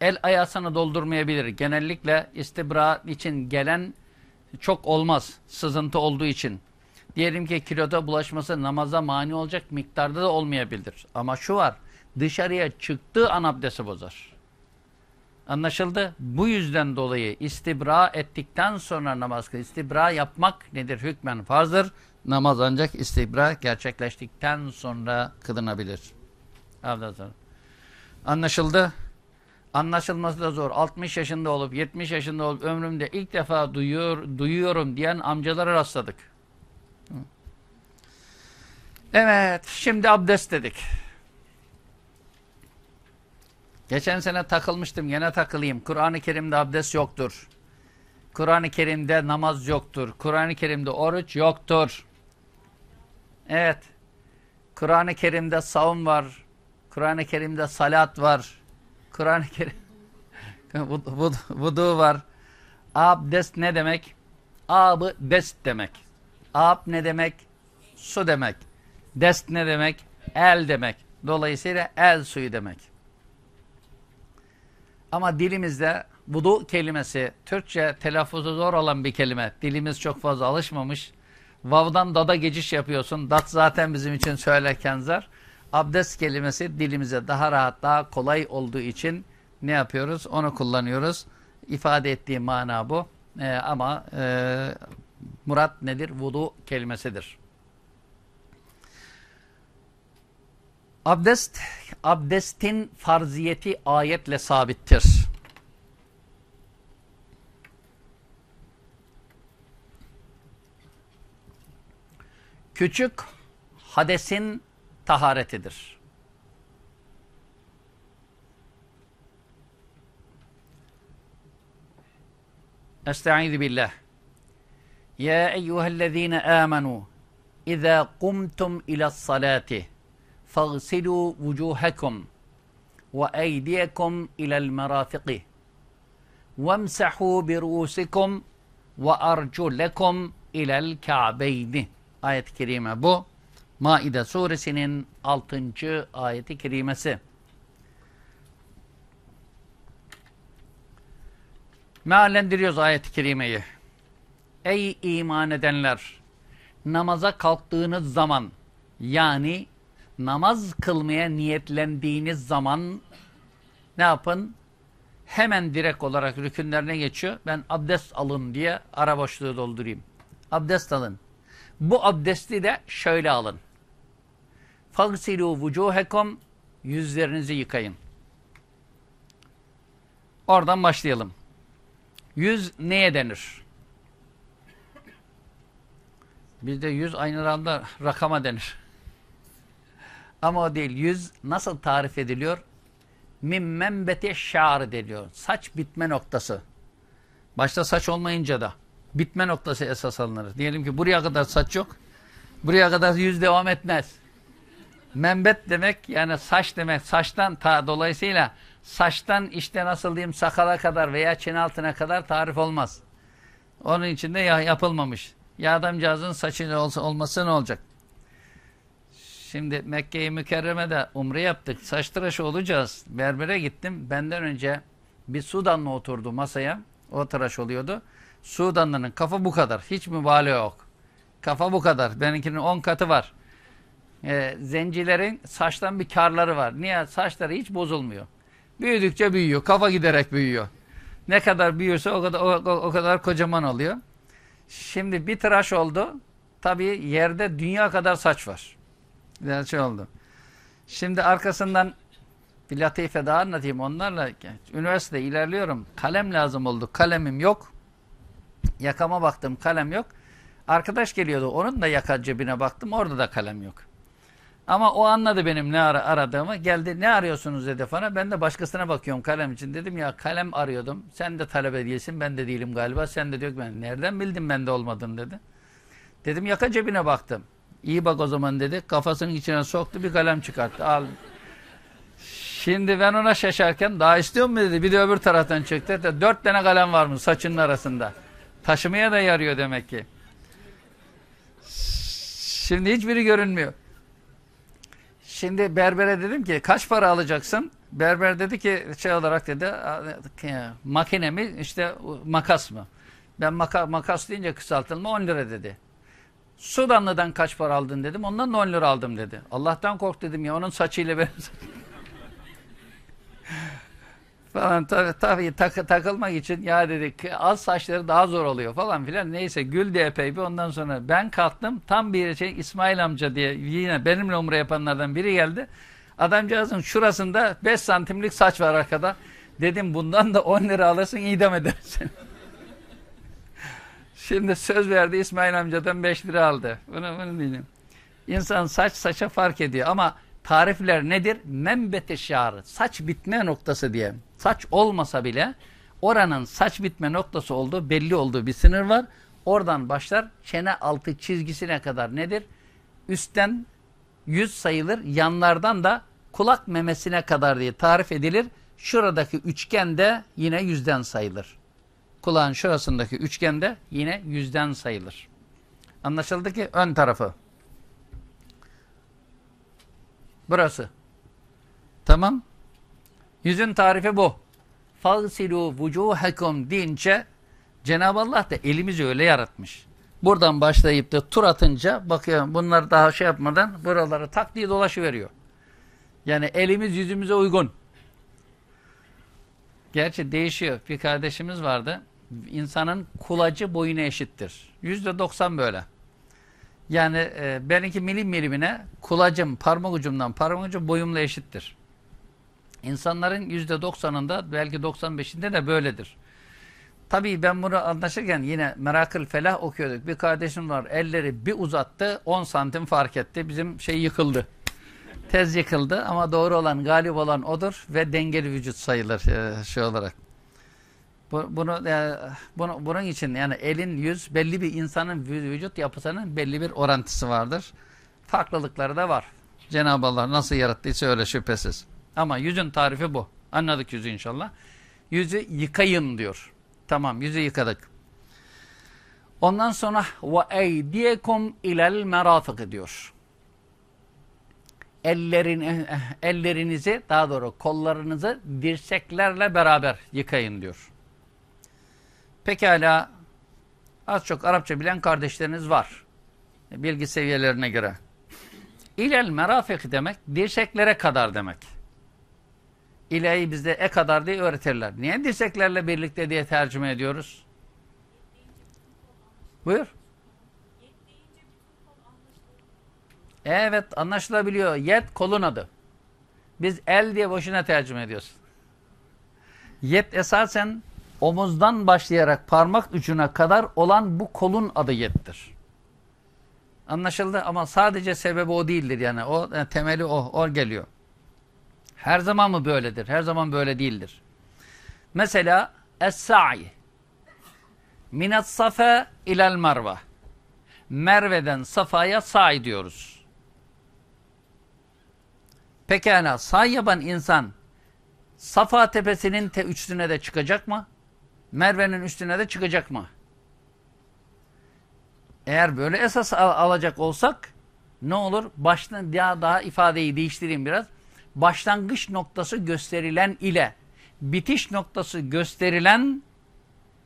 El ayasını doldurmayabilir. Genellikle istibra için gelen çok olmaz. Sızıntı olduğu için. Diyelim ki kiloda bulaşması namaza mani olacak miktarda da olmayabilir. Ama şu var. Dışarıya çıktığı an abdesti bozar. Anlaşıldı? Bu yüzden dolayı istibra ettikten sonra namaz kıl. İstibra yapmak nedir? Hükmen farzdır. Namaz ancak istibra gerçekleştikten sonra kılınabilir. Anlaşıldı? Anlaşılması da zor. 60 yaşında olup 70 yaşında olup ömrümde ilk defa duyuyor, duyuyorum diyen amcalara rastladık. Evet, şimdi abdest dedik. Geçen sene takılmıştım yine takılayım. Kur'an-ı Kerim'de abdest yoktur. Kur'an-ı Kerim'de namaz yoktur. Kur'an-ı Kerim'de oruç yoktur. Evet. Kur'an-ı Kerim'de savun var. Kur'an-ı Kerim'de salat var. Kur'an-ı Kerim [LAUGHS] vudu var. Abdest ne demek? Abı dest demek. Ab ne demek? Su demek. Dest ne demek? El demek. Dolayısıyla el suyu demek. Ama dilimizde vudu kelimesi Türkçe telaffuzu zor olan bir kelime. Dilimiz çok fazla alışmamış. Vav'dan dada geçiş yapıyorsun. Dat zaten bizim için söylerken zar. Abdest kelimesi dilimize daha rahat, daha kolay olduğu için ne yapıyoruz? Onu kullanıyoruz. İfade ettiği mana bu. Ee, ama e, murat nedir? Vudu kelimesidir. Abdest, abdestin farziyeti ayetle sabittir. Küçük hadesin taharetidir. Estaizu billah. Ya eyyühellezine amenu İzâ kumtum ilas salati فاغسلوا وجوهكم وأيديكم إلى المرافق وامسحوا برؤوسكم وأرجلكم إلى الكعبين Ayet-i kerime bu. Maide suresinin 6. ayeti kerimesi. Meallendiriyoruz ayet-i kerimeyi. Ey iman edenler! Namaza kalktığınız zaman yani namaz kılmaya niyetlendiğiniz zaman ne yapın? Hemen direkt olarak rükünlerine geçiyor. Ben abdest alın diye ara boşluğu doldurayım. Abdest alın. Bu abdesti de şöyle alın. فَغْسِلُوا وُجُوهَكُمْ Yüzlerinizi yıkayın. Oradan başlayalım. Yüz neye denir? Bizde yüz aynı anda rakama denir. Ama o değil. Yüz nasıl tarif ediliyor? Min membeti şa'rı deniyor. Saç bitme noktası. Başta saç olmayınca da bitme noktası esas alınır. Diyelim ki buraya kadar saç yok. Buraya kadar yüz devam etmez. Membet demek yani saç demek. Saçtan ta dolayısıyla saçtan işte nasıl diyeyim sakala kadar veya çene altına kadar tarif olmaz. Onun için de yapılmamış. Ya adamcağızın saçı olması ne olacak? Şimdi Mekke-i Mükerreme'de umre yaptık. Saç tıraşı olacağız. Berbere gittim. Benden önce bir Sudanlı oturdu masaya. O tıraş oluyordu. Sudanlı'nın kafa bu kadar. Hiç mübalağa yok. Kafa bu kadar. Benimkinin 10 katı var. E, zencilerin saçtan bir karları var. Niye? Saçları hiç bozulmuyor. Büyüdükçe büyüyor. Kafa giderek büyüyor. Ne kadar büyürse o kadar, o, o, kadar kocaman oluyor. Şimdi bir tıraş oldu. Tabii yerde dünya kadar saç var. Biraz şey oldu. Şimdi arkasından bir latife daha anlatayım onlarla. Üniversitede ilerliyorum. Kalem lazım oldu. Kalemim yok. Yakama baktım kalem yok. Arkadaş geliyordu. Onun da yaka cebine baktım. Orada da kalem yok. Ama o anladı benim ne ara aradığımı. Geldi ne arıyorsunuz dedi bana. Ben de başkasına bakıyorum kalem için. Dedim ya kalem arıyordum. Sen de talebe değilsin. Ben de değilim galiba. Sen de diyor ben nereden bildim ben de olmadın dedi. Dedim yaka cebine baktım. İyi bak o zaman dedi. Kafasının içine soktu bir kalem çıkarttı. Al. Şimdi ben ona şaşarken daha istiyor mu dedi. Bir de öbür taraftan çıktı. Dört tane kalem var mı saçının arasında. Taşımaya da yarıyor demek ki. Şimdi hiçbiri görünmüyor. Şimdi berbere dedim ki kaç para alacaksın? Berber dedi ki şey olarak dedi makine mi işte makas mı? Ben maka, makas deyince kısaltılma 10 lira dedi. Sudanlı'dan kaç para aldın dedim. Ondan da 10 lira aldım dedi. Allah'tan kork dedim ya onun saçıyla benim [LAUGHS] falan tabii, tabii tak, takılmak için ya dedik az saçları daha zor oluyor falan filan neyse güldü epey bir ondan sonra ben kalktım tam bir şey İsmail amca diye yine benimle umre yapanlardan biri geldi adamcağızın şurasında 5 santimlik saç var arkada dedim bundan da 10 lira alırsın idam edersin [LAUGHS] Şimdi söz verdi İsmail amcadan 5 lira aldı. Bunu, bunu diyeyim. İnsan saç saça fark ediyor ama tarifler nedir? Membete. Saç bitme noktası diye. Saç olmasa bile oranın saç bitme noktası olduğu belli olduğu bir sınır var. Oradan başlar çene altı çizgisine kadar nedir? Üstten yüz sayılır. Yanlardan da kulak memesine kadar diye tarif edilir. Şuradaki üçgen de yine yüzden sayılır kulağın şurasındaki üçgende yine yüzden sayılır. Anlaşıldı ki ön tarafı. Burası. Tamam. Yüzün tarifi bu. Fagsilu vucuhekum deyince Cenab-ı Allah da elimizi öyle yaratmış. Buradan başlayıp da tur atınca bakıyorum bunlar daha şey yapmadan buraları tak diye dolaşıveriyor. Yani elimiz yüzümüze uygun. Gerçi değişiyor. Bir kardeşimiz vardı. İnsanın kulacı boyuna eşittir. Yüzde doksan böyle. Yani e, benimki milim milimine kulacım, parmak ucumdan parmak ucu boyumla eşittir. İnsanların yüzde doksanında belki doksan beşinde de böyledir. Tabii ben bunu anlaşırken yine Merakıl Felah okuyorduk. Bir kardeşim var elleri bir uzattı 10 santim fark etti. Bizim şey yıkıldı. Tez yıkıldı ama doğru olan galip olan odur ve dengeli vücut sayılır e, şey olarak. Bu, bunu, e, bunu bunun için yani elin yüz belli bir insanın vücut yapısının belli bir orantısı vardır. Farklılıkları da var. Cenab-ı Allah nasıl yarattıysa öyle şüphesiz. Ama yüzün tarifi bu. Anladık yüzü inşallah. Yüzü yıkayın diyor. Tamam yüzü yıkadık. Ondan sonra ve eydiyekum ilel merafık diyor. Ellerin, ellerinizi daha doğru kollarınızı dirseklerle beraber yıkayın diyor. Pekala az çok Arapça bilen kardeşleriniz var. Bilgi seviyelerine göre. İlel merafik demek dirseklere kadar demek. İleyi bizde e kadar diye öğretirler. Niye dirseklerle birlikte diye tercüme ediyoruz? Buyur. Evet anlaşılabiliyor. Yet kolun adı. Biz el diye boşuna tercüme ediyoruz. Yet esasen omuzdan başlayarak parmak ucuna kadar olan bu kolun adı yettir. Anlaşıldı ama sadece sebebi o değildir yani. O yani temeli o, o geliyor. Her zaman mı böyledir? Her zaman böyle değildir. Mesela es-sa'i minet safa ilel merve Merve'den Safa'ya sa'i diyoruz. Pekala sa'i yapan insan Safa tepesinin te üstüne de çıkacak mı? Merve'nin üstüne de çıkacak mı? Eğer böyle esas al alacak olsak ne olur? Baştan daha, daha ifadeyi değiştireyim biraz başlangıç noktası gösterilen ile bitiş noktası gösterilen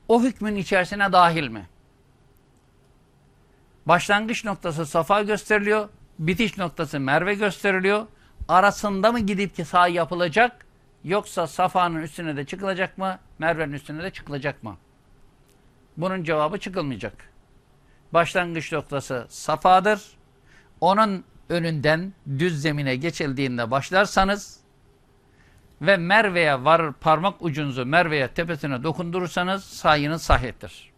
o hükmün içerisine dahil mi? Başlangıç noktası Safa gösteriliyor, bitiş noktası Merve gösteriliyor. Arasında mı gidip ki sağ yapılacak yoksa Safa'nın üstüne de çıkılacak mı, Merve'nin üstüne de çıkılacak mı? Bunun cevabı çıkılmayacak. Başlangıç noktası Safa'dır. Onun önünden düz zemine geçildiğinde başlarsanız ve Merve'ye var parmak ucunuzu Merve'ye tepesine dokundurursanız sayınız sahiptir.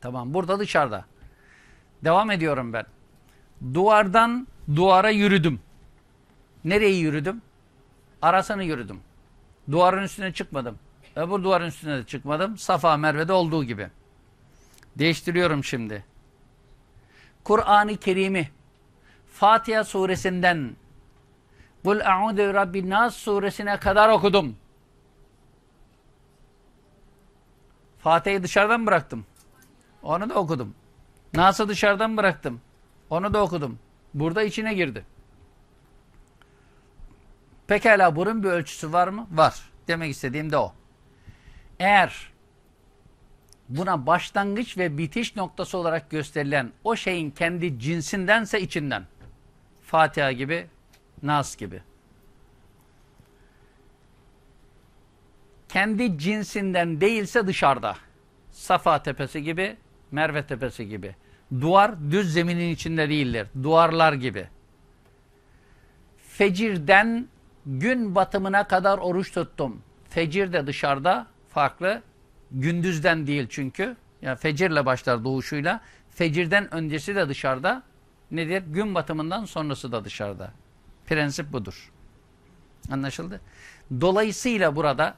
Tamam burada dışarıda. Devam ediyorum ben. Duvardan duvara yürüdüm. Nereyi yürüdüm? Arasını yürüdüm. Duvarın üstüne çıkmadım. Öbür duvarın üstüne de çıkmadım. Safa Merve'de olduğu gibi. Değiştiriyorum şimdi. Kur'an-ı Kerim'i Fatiha suresinden Kul a'udü rabbin nas suresine kadar okudum. Fatiha'yı dışarıdan bıraktım. Onu da okudum. Nas'ı dışarıdan bıraktım. Onu da okudum. Burada içine girdi. Pekala bunun bir ölçüsü var mı? Var. Demek istediğim de o. Eğer buna başlangıç ve bitiş noktası olarak gösterilen o şeyin kendi cinsindense içinden. Fatiha gibi, Nas gibi. Kendi cinsinden değilse dışarıda. Safa tepesi gibi, Merve tepesi gibi. Duvar düz zeminin içinde değildir. Duvarlar gibi. Fecirden gün batımına kadar oruç tuttum. Fecir de dışarıda farklı. Gündüzden değil çünkü. Yani fecirle başlar doğuşuyla. Fecirden öncesi de dışarıda nedir? Gün batımından sonrası da dışarıda. Prensip budur. Anlaşıldı? Dolayısıyla burada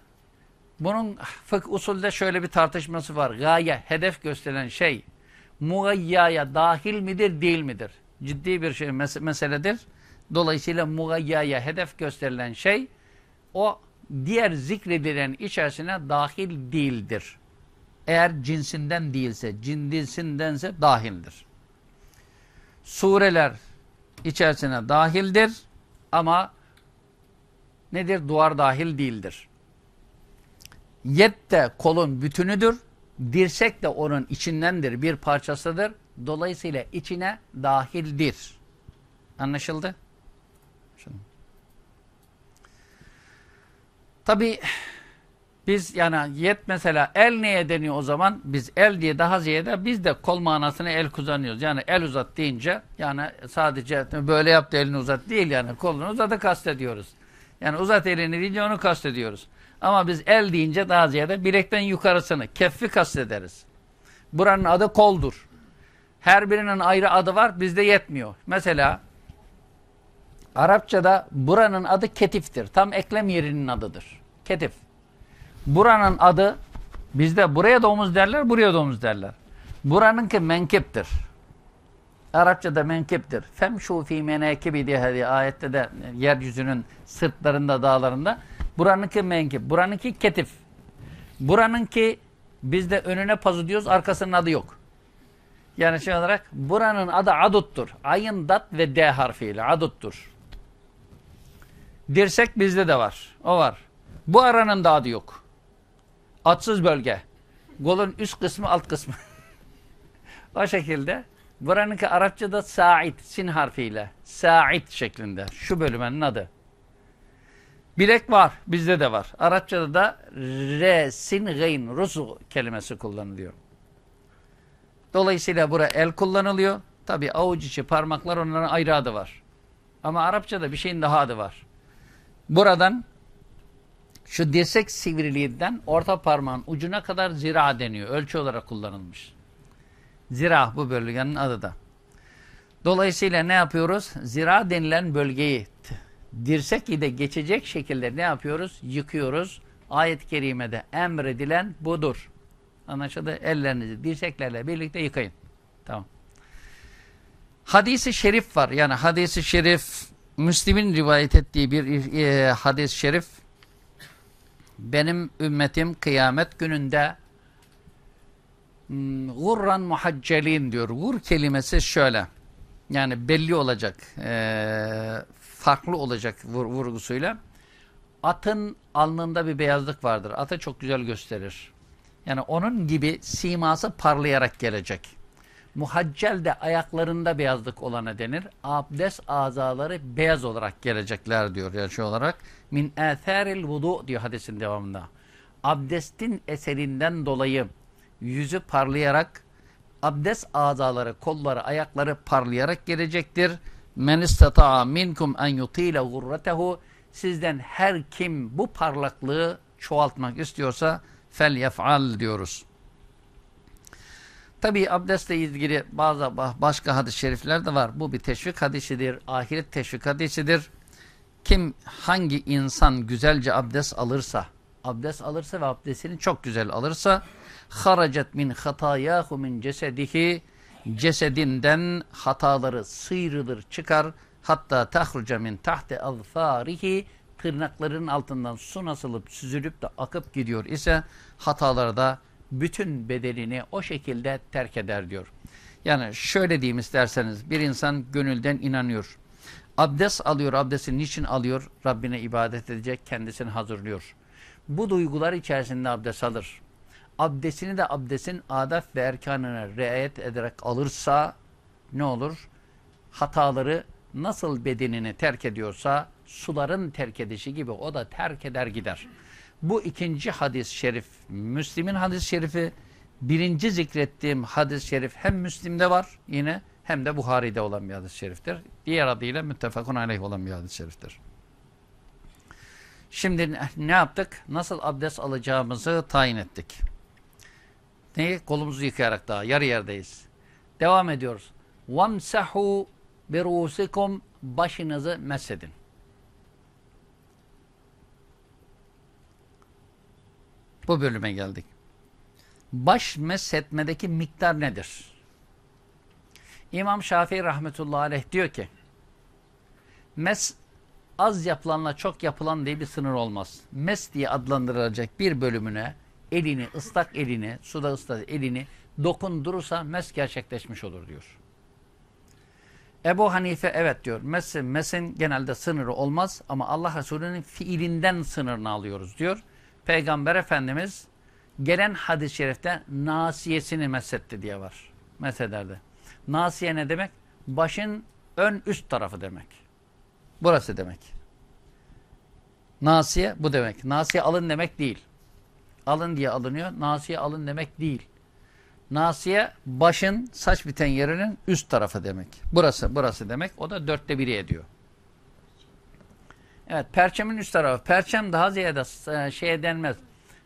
bunun fıkh usulde şöyle bir tartışması var. Gaye, hedef gösterilen şey mugayyaya dahil midir, değil midir? Ciddi bir şey mes meseledir. Dolayısıyla mugayyaya hedef gösterilen şey o diğer zikredilen içerisine dahil değildir. Eğer cinsinden değilse, cinsindense dahildir. Sureler içerisine dahildir ama nedir? Duvar dahil değildir. Yet de kolun bütünüdür. Dirsek de onun içindendir, bir parçasıdır. Dolayısıyla içine dahildir. Anlaşıldı? Şimdi. Tabi biz yani yet mesela el neye deniyor o zaman? Biz el diye daha ziyade biz de kol manasını el kullanıyoruz. Yani el uzat deyince yani sadece böyle yaptı elini uzat değil yani kolunu uzatı kastediyoruz. Yani uzat elini deyince onu kastediyoruz. Ama biz el deyince daha ziyade bilekten yukarısını, keffi kastederiz. Buranın adı koldur. Her birinin ayrı adı var, bizde yetmiyor. Mesela Arapçada buranın adı ketiftir. Tam eklem yerinin adıdır. Ketif. Buranın adı bizde buraya da omuz derler, buraya da omuz derler. Buranınki menkiptir. Arapçada menkiptir. Femşu fî menekibi diye hadi ayette de yeryüzünün sırtlarında, dağlarında. Buranınki menkip. Buranınki ketif. Buranınki bizde önüne pazu diyoruz, arkasının adı yok. Yani şey olarak buranın adı aduttur. Ayın, dat ve d harfiyle aduttur. Dirsek bizde de var. O var. Bu aranın da adı yok. Atsız bölge. Golun üst kısmı alt kısmı. [LAUGHS] o şekilde. Buranınki Arapçada sa'id sin harfiyle. Sa'id şeklinde. Şu bölümenin adı. Bilek var. Bizde de var. Arapçada da re, sin, gayn, rusu kelimesi kullanılıyor. Dolayısıyla bura el kullanılıyor. Tabi avuç içi parmaklar onların ayrı adı var. Ama Arapçada bir şeyin daha adı var. Buradan şu dirsek sivriliğinden orta parmağın ucuna kadar zira deniyor. Ölçü olarak kullanılmış. Zira bu bölgenin adı da. Dolayısıyla ne yapıyoruz? Zira denilen bölgeyi dirsek ile geçecek şekilde ne yapıyoruz? Yıkıyoruz. Ayet-i kerimede emredilen budur. Anlaşıldı? Ellerinizi dirseklerle birlikte yıkayın. Tamam. Hadisi şerif var. Yani hadisi şerif Müslim'in rivayet ettiği bir e, hadis-i şerif benim ümmetim kıyamet gününde hmm, gurran muhaccelin diyor. Gur kelimesi şöyle. Yani belli olacak. E, farklı olacak vur, vurgusuyla. Atın alnında bir beyazlık vardır. Atı çok güzel gösterir. Yani onun gibi siması parlayarak gelecek. Muhaccel de ayaklarında beyazlık olana denir. Abdest azaları beyaz olarak gelecekler diyor yani şey olarak. Min etheril vudu diyor hadisin devamında. Abdestin eserinden dolayı yüzü parlayarak abdest azaları, kolları, ayakları parlayarak gelecektir. Men istata'a minkum en yutile gurretehu sizden her kim bu parlaklığı çoğaltmak istiyorsa fel yef'al diyoruz. Tabi abdestle ilgili bazı başka hadis-i şerifler de var. Bu bir teşvik hadisidir. Ahiret teşvik hadisidir. Kim hangi insan güzelce abdest alırsa, abdest alırsa ve abdestini çok güzel alırsa haracet min hatayahu min cesedihi cesedinden hataları sıyrılır çıkar hatta tahruca min tahte alfarihi tırnakların altından su nasılıp süzülüp de akıp gidiyor ise hataları da bütün bedelini o şekilde terk eder diyor. Yani şöyle diyeyim isterseniz bir insan gönülden inanıyor. Abdest alıyor. Abdestini niçin alıyor? Rabbine ibadet edecek. Kendisini hazırlıyor. Bu duygular içerisinde abdest alır. Abdestini de abdestin adaf ve erkanına riayet ederek alırsa ne olur? Hataları nasıl bedenini terk ediyorsa suların terk edişi gibi o da terk eder gider. Bu ikinci hadis-i şerif, Müslim'in hadis-i şerifi, birinci zikrettiğim hadis-i şerif hem Müslim'de var yine hem de Buhari'de olan bir hadis-i şeriftir. Diğer adıyla müttefakun aleyh olan bir hadis-i şeriftir. Şimdi ne yaptık? Nasıl abdest alacağımızı tayin ettik. Neyi? Kolumuzu yıkayarak daha yarı yerdeyiz. Devam ediyoruz. وَمْسَحُوا بِرُوسِكُمْ Başınızı mesedin. Bu bölüme geldik. Baş meshetmedeki miktar nedir? İmam Şafii rahmetullahi aleyh diyor ki mes az yapılanla çok yapılan diye bir sınır olmaz. Mes diye adlandırılacak bir bölümüne elini, ıslak elini, suda ıslak elini dokundurursa mes gerçekleşmiş olur diyor. Ebu Hanife evet diyor. Mesin, mesin genelde sınırı olmaz ama Allah Resulü'nün fiilinden sınırını alıyoruz diyor. Peygamber Efendimiz gelen hadis-i şerifte nasiyesini mesetti diye var. Mesederdi. Nasiye ne demek? Başın ön üst tarafı demek. Burası demek. Nasiye bu demek. Nasiye alın demek değil. Alın diye alınıyor. Nasiye alın demek değil. Nasiye başın saç biten yerinin üst tarafı demek. Burası, burası demek. O da dörtte biri ediyor. Evet, perçemin üst tarafı. Perçem daha ziyade e, şeye denmez.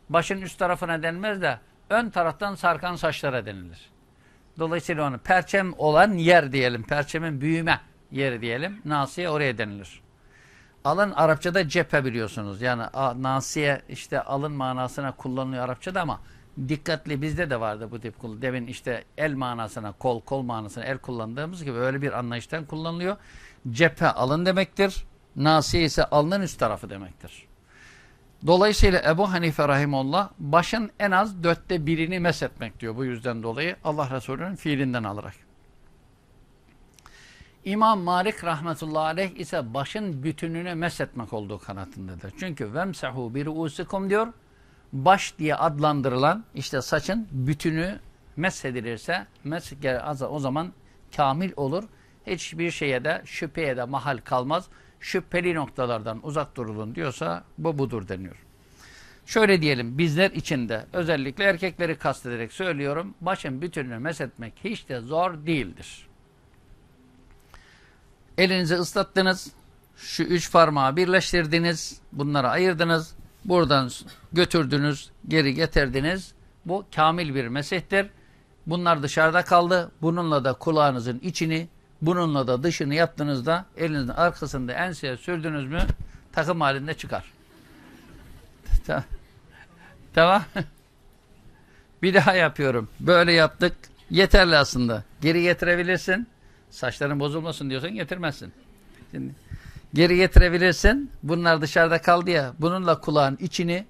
Başın üst tarafına denmez de ön taraftan sarkan saçlara denilir. Dolayısıyla onu perçem olan yer diyelim. Perçemin büyüme yeri diyelim. Nasiye oraya denilir. Alın Arapçada cephe biliyorsunuz. Yani nasiye işte alın manasına kullanılıyor Arapçada ama dikkatli bizde de vardı bu tip kul. Demin işte el manasına kol, kol manasına el kullandığımız gibi öyle bir anlayıştan kullanılıyor. Cephe alın demektir. Nasiye ise alnın üst tarafı demektir. Dolayısıyla Ebu Hanife Rahimullah başın en az dörtte birini meshetmek diyor bu yüzden dolayı Allah Resulü'nün fiilinden alarak. İmam Malik rahmetullahi aleyh ise başın bütününü meshetmek olduğu kanatındadır. Çünkü vemsehu bir usikum diyor. Baş diye adlandırılan işte saçın bütünü meshedilirse mes o zaman kamil olur. Hiçbir şeye de şüpheye de mahal kalmaz. Şüpheli noktalardan uzak durulun diyorsa bu budur deniyor. Şöyle diyelim bizler içinde özellikle erkekleri kastederek söylüyorum. Başın bütününü meshetmek hiç de zor değildir. Elinizi ıslattınız. Şu üç parmağı birleştirdiniz. Bunları ayırdınız. Buradan götürdünüz. Geri getirdiniz. Bu kamil bir mesihtir. Bunlar dışarıda kaldı. Bununla da kulağınızın içini, bununla da dışını yaptığınızda elinizin arkasında enseye sürdünüz mü takım halinde çıkar. Tamam. [LAUGHS] bir daha yapıyorum. Böyle yaptık. Yeterli aslında. Geri getirebilirsin. Saçların bozulmasın diyorsan getirmezsin. Şimdi geri getirebilirsin. Bunlar dışarıda kaldı ya. Bununla kulağın içini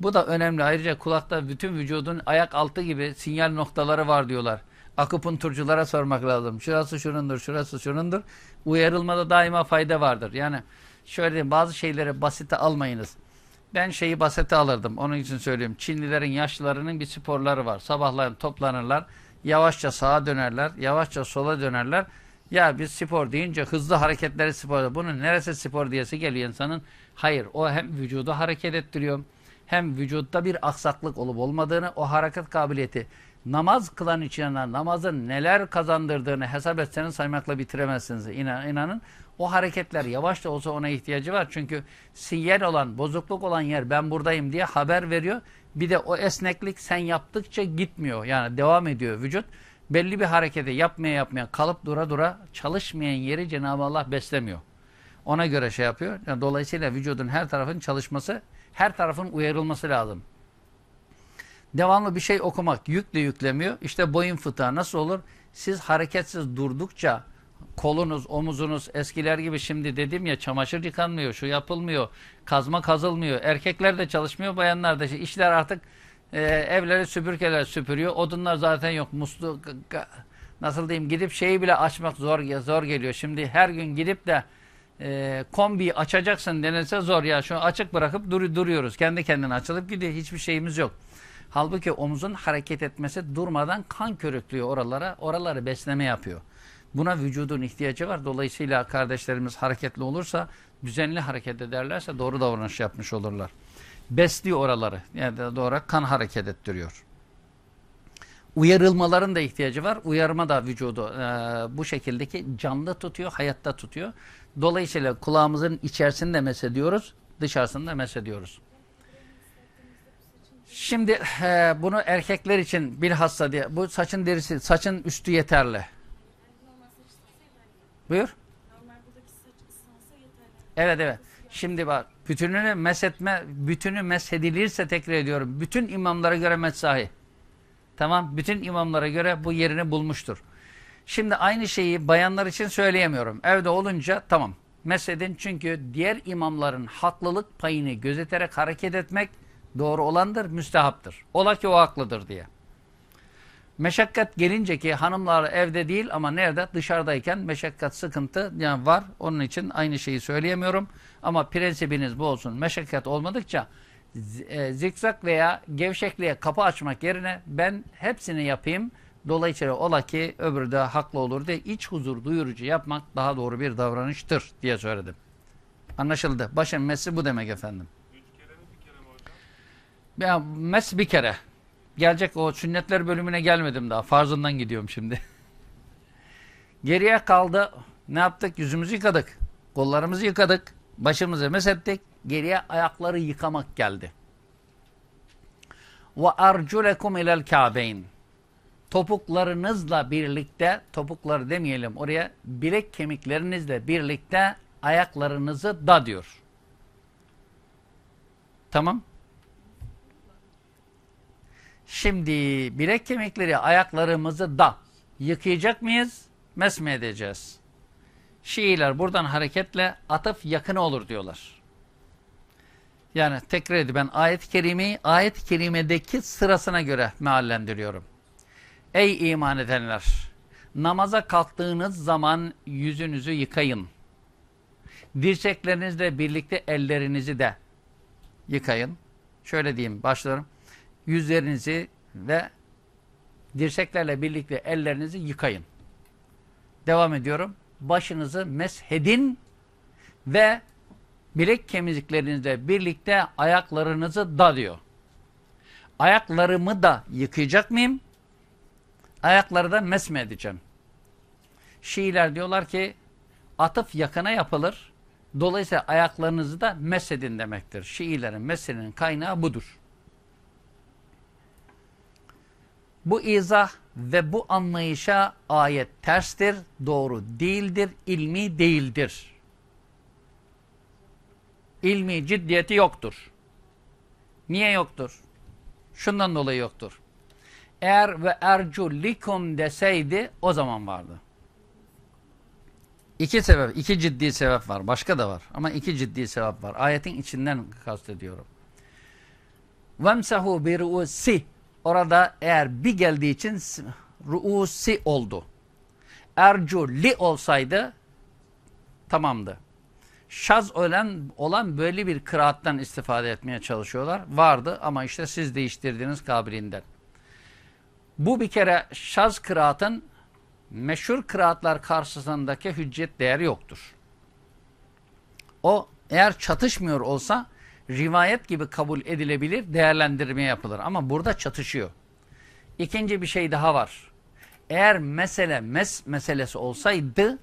bu da önemli. Ayrıca kulakta bütün vücudun ayak altı gibi sinyal noktaları var diyorlar. Akupunturculara sormak lazım. Şurası şunundur, şurası şunundur. Uyarılmada daima fayda vardır. Yani şöyle diyeyim, bazı şeyleri basite almayınız. Ben şeyi basite alırdım. Onun için söyleyeyim. Çinlilerin yaşlılarının bir sporları var. Sabahleyin toplanırlar. Yavaşça sağa dönerler. Yavaşça sola dönerler. Ya biz spor deyince hızlı hareketleri spor. Bunun neresi spor diyesi geliyor insanın. Hayır. O hem vücudu hareket ettiriyor. Hem vücutta bir aksaklık olup olmadığını, o hareket kabiliyeti namaz kılan içine namazın neler kazandırdığını hesap etseniz saymakla bitiremezsiniz. İnan, inanın o hareketler yavaş da olsa ona ihtiyacı var. Çünkü sinyal olan, bozukluk olan yer ben buradayım diye haber veriyor. Bir de o esneklik sen yaptıkça gitmiyor. Yani devam ediyor vücut. Belli bir hareketi yapmaya yapmaya kalıp dura dura çalışmayan yeri Cenab-ı Allah beslemiyor. Ona göre şey yapıyor. Yani dolayısıyla vücudun her tarafın çalışması, her tarafın uyarılması lazım. Devamlı bir şey okumak yükle yüklemiyor. İşte boyun fıtığı nasıl olur? Siz hareketsiz durdukça kolunuz, omuzunuz eskiler gibi şimdi dedim ya çamaşır yıkanmıyor, şu yapılmıyor, kazma kazılmıyor. Erkekler de çalışmıyor, bayanlar da. işler artık e, evleri süpürgeler süpürüyor. Odunlar zaten yok. Muslu nasıl diyeyim gidip şeyi bile açmak zor zor geliyor. Şimdi her gün gidip de e, kombiyi açacaksın denilse zor ya. Şu açık bırakıp dur, duruyoruz. Kendi kendine açılıp gidiyor. Hiçbir şeyimiz yok. Halbuki omuzun hareket etmesi durmadan kan körüklüyor oralara. Oraları besleme yapıyor. Buna vücudun ihtiyacı var. Dolayısıyla kardeşlerimiz hareketli olursa, düzenli hareket ederlerse doğru davranış yapmış olurlar. Besliyor oraları. Yani doğru kan hareket ettiriyor. Uyarılmaların da ihtiyacı var. Uyarma da vücudu e, bu şekildeki canlı tutuyor, hayatta tutuyor. Dolayısıyla kulağımızın içerisinde mesediyoruz, dışarısında mesediyoruz. Şimdi e, bunu erkekler için bilhassa diye bu saçın derisi, saçın üstü yeterli. Buyur. Evet evet. Şimdi bak bütününü meshetme, bütünü meshedilirse tekrar ediyorum. Bütün imamlara göre mesahi. Tamam. Bütün imamlara göre bu yerini bulmuştur. Şimdi aynı şeyi bayanlar için söyleyemiyorum. Evde olunca tamam. Mesedin çünkü diğer imamların haklılık payını gözeterek hareket etmek doğru olandır, müstehaptır. Ola ki o haklıdır diye. Meşakkat gelince ki hanımlar evde değil ama nerede? Dışarıdayken meşakkat sıkıntı yani var. Onun için aynı şeyi söyleyemiyorum. Ama prensibiniz bu olsun. Meşakkat olmadıkça e, zikzak veya gevşekliğe kapı açmak yerine ben hepsini yapayım. Dolayısıyla ola ki öbürü de haklı olur diye iç huzur duyurucu yapmak daha doğru bir davranıştır diye söyledim. Anlaşıldı. Başın messi bu demek efendim. Üç kere mi bir kere mi hocam? Mes bir kere. Gelecek o sünnetler bölümüne gelmedim daha. Farzından gidiyorum şimdi. [LAUGHS] Geriye kaldı. Ne yaptık? Yüzümüzü yıkadık. Kollarımızı yıkadık. Başımızı mesettik. Geriye ayakları yıkamak geldi. Ve arculekum ilel ka'beyn. Topuklarınızla birlikte, topukları demeyelim oraya, bilek kemiklerinizle birlikte ayaklarınızı da diyor. Tamam. Şimdi bilek kemikleri ayaklarımızı da yıkayacak mıyız? Mes mi edeceğiz? Şiiler buradan hareketle atıf yakını olur diyorlar. Yani tekrar edeyim ben ayet-i kerimeyi ayet-i kerimedeki sırasına göre meallendiriyorum. Ey iman edenler! Namaza kalktığınız zaman yüzünüzü yıkayın. Dirseklerinizle birlikte ellerinizi de yıkayın. Şöyle diyeyim başlarım. Yüzlerinizi ve dirseklerle birlikte ellerinizi yıkayın. Devam ediyorum. Başınızı meshedin ve bilek kemiklerinizle birlikte ayaklarınızı da diyor. Ayaklarımı da yıkayacak mıyım? Ayakları da mesme edeceğim. Şiiler diyorlar ki atıf yakına yapılır. Dolayısıyla ayaklarınızı da mesedin demektir. Şiilerin meselenin kaynağı budur. Bu izah ve bu anlayışa ayet terstir, doğru değildir, ilmi değildir. İlmi ciddiyeti yoktur. Niye yoktur? Şundan dolayı yoktur. Eğer ve ercu likum deseydi o zaman vardı. İki sebep, iki ciddi sebep var. Başka da var ama iki ciddi sebep var. Ayetin içinden kastediyorum. Vemsahu bi ru'si Orada eğer bir geldiği için ru'usi oldu. Ercu li olsaydı tamamdı. Şaz olan, olan böyle bir kıraattan istifade etmeye çalışıyorlar. Vardı ama işte siz değiştirdiğiniz kabiliğinden. Bu bir kere şaz kıraatın meşhur kıraatlar karşısındaki hüccet değeri yoktur. O eğer çatışmıyor olsa rivayet gibi kabul edilebilir, değerlendirme yapılır. Ama burada çatışıyor. İkinci bir şey daha var. Eğer mesele mes meselesi olsaydı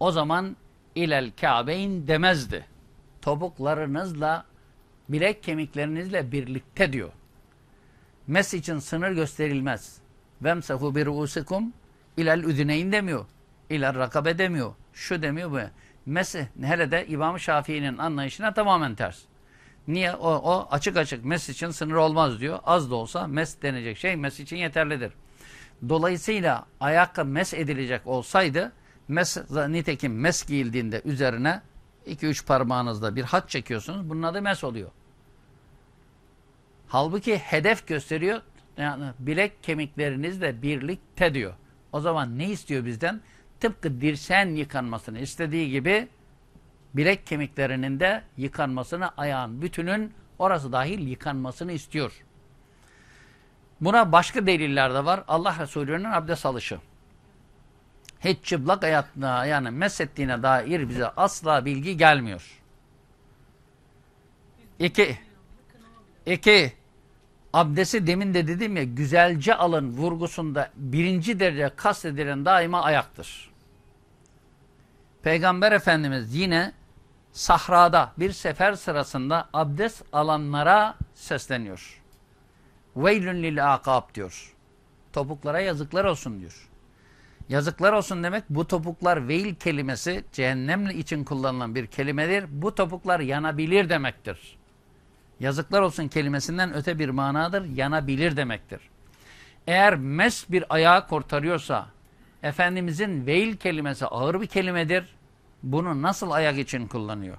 o zaman ilel Kabe'in demezdi. Topuklarınızla bilek kemiklerinizle birlikte diyor. Mes için sınır gösterilmez. Vemsehu bir ruusikum ilel üdüneyn demiyor. İlel rakabe demiyor. Şu demiyor bu. Mes hele de İmam Şafii'nin anlayışına tamamen ters. Niye? O, o açık açık mes için sınır olmaz diyor. Az da olsa mes denecek şey mes için yeterlidir. Dolayısıyla ayak mes edilecek olsaydı mes, nitekim mes giyildiğinde üzerine 2-3 parmağınızda bir hat çekiyorsunuz. Bunun adı mes oluyor. Halbuki hedef gösteriyor. Yani bilek kemiklerinizle birlikte diyor. O zaman ne istiyor bizden? Tıpkı dirsen yıkanmasını istediği gibi bilek kemiklerinin de yıkanmasını, ayağın bütünün orası dahil yıkanmasını istiyor. Buna başka deliller de var. Allah Resulü'nün abdest alışı. Hiç çıplak ayağına yani mesettiğine dair bize asla bilgi gelmiyor. İki, iki, abdesti demin de dedim ya güzelce alın vurgusunda birinci derece kastedilen daima ayaktır. Peygamber Efendimiz yine sahrada bir sefer sırasında abdest alanlara sesleniyor. Veylün lil akab diyor. Topuklara yazıklar olsun diyor. Yazıklar olsun demek bu topuklar veil kelimesi cehennemle için kullanılan bir kelimedir. Bu topuklar yanabilir demektir. Yazıklar olsun kelimesinden öte bir manadır. Yanabilir demektir. Eğer mes bir ayağı kurtarıyorsa Efendimizin veil kelimesi ağır bir kelimedir bunu nasıl ayak için kullanıyor?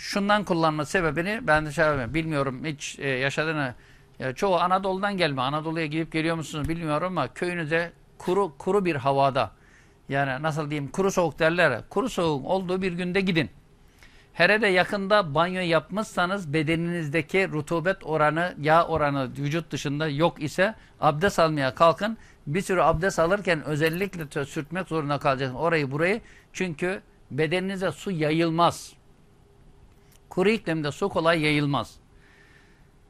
şundan kullanma sebebini ben de şey bilmiyorum hiç e, yaşadığını ya çoğu Anadolu'dan gelme. Anadolu'ya gidip geliyor musunuz bilmiyorum ama köyünüze kuru kuru bir havada yani nasıl diyeyim kuru soğuk derler. Kuru soğuk olduğu bir günde gidin. Hele de yakında banyo yapmışsanız bedeninizdeki rutubet oranı, yağ oranı vücut dışında yok ise abdest almaya kalkın. Bir sürü abdest alırken özellikle sürtmek zorunda kalacaksınız orayı burayı. Çünkü bedeninize su yayılmaz. Kuru iklimde su kolay yayılmaz.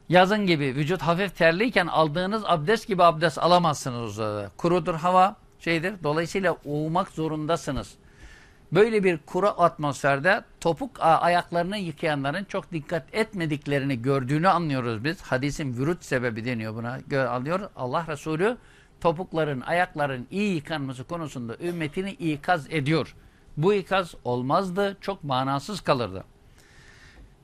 Yazın gibi vücut hafif terliyken aldığınız abdest gibi abdest alamazsınız. Kurudur hava şeydir. Dolayısıyla uğmak zorundasınız. Böyle bir kuru atmosferde topuk ayaklarını yıkayanların çok dikkat etmediklerini gördüğünü anlıyoruz biz. Hadisin vürüt sebebi deniyor buna. Alıyor. Allah Resulü topukların, ayakların iyi yıkanması konusunda ümmetini ikaz ediyor. Bu ikaz olmazdı, çok manasız kalırdı.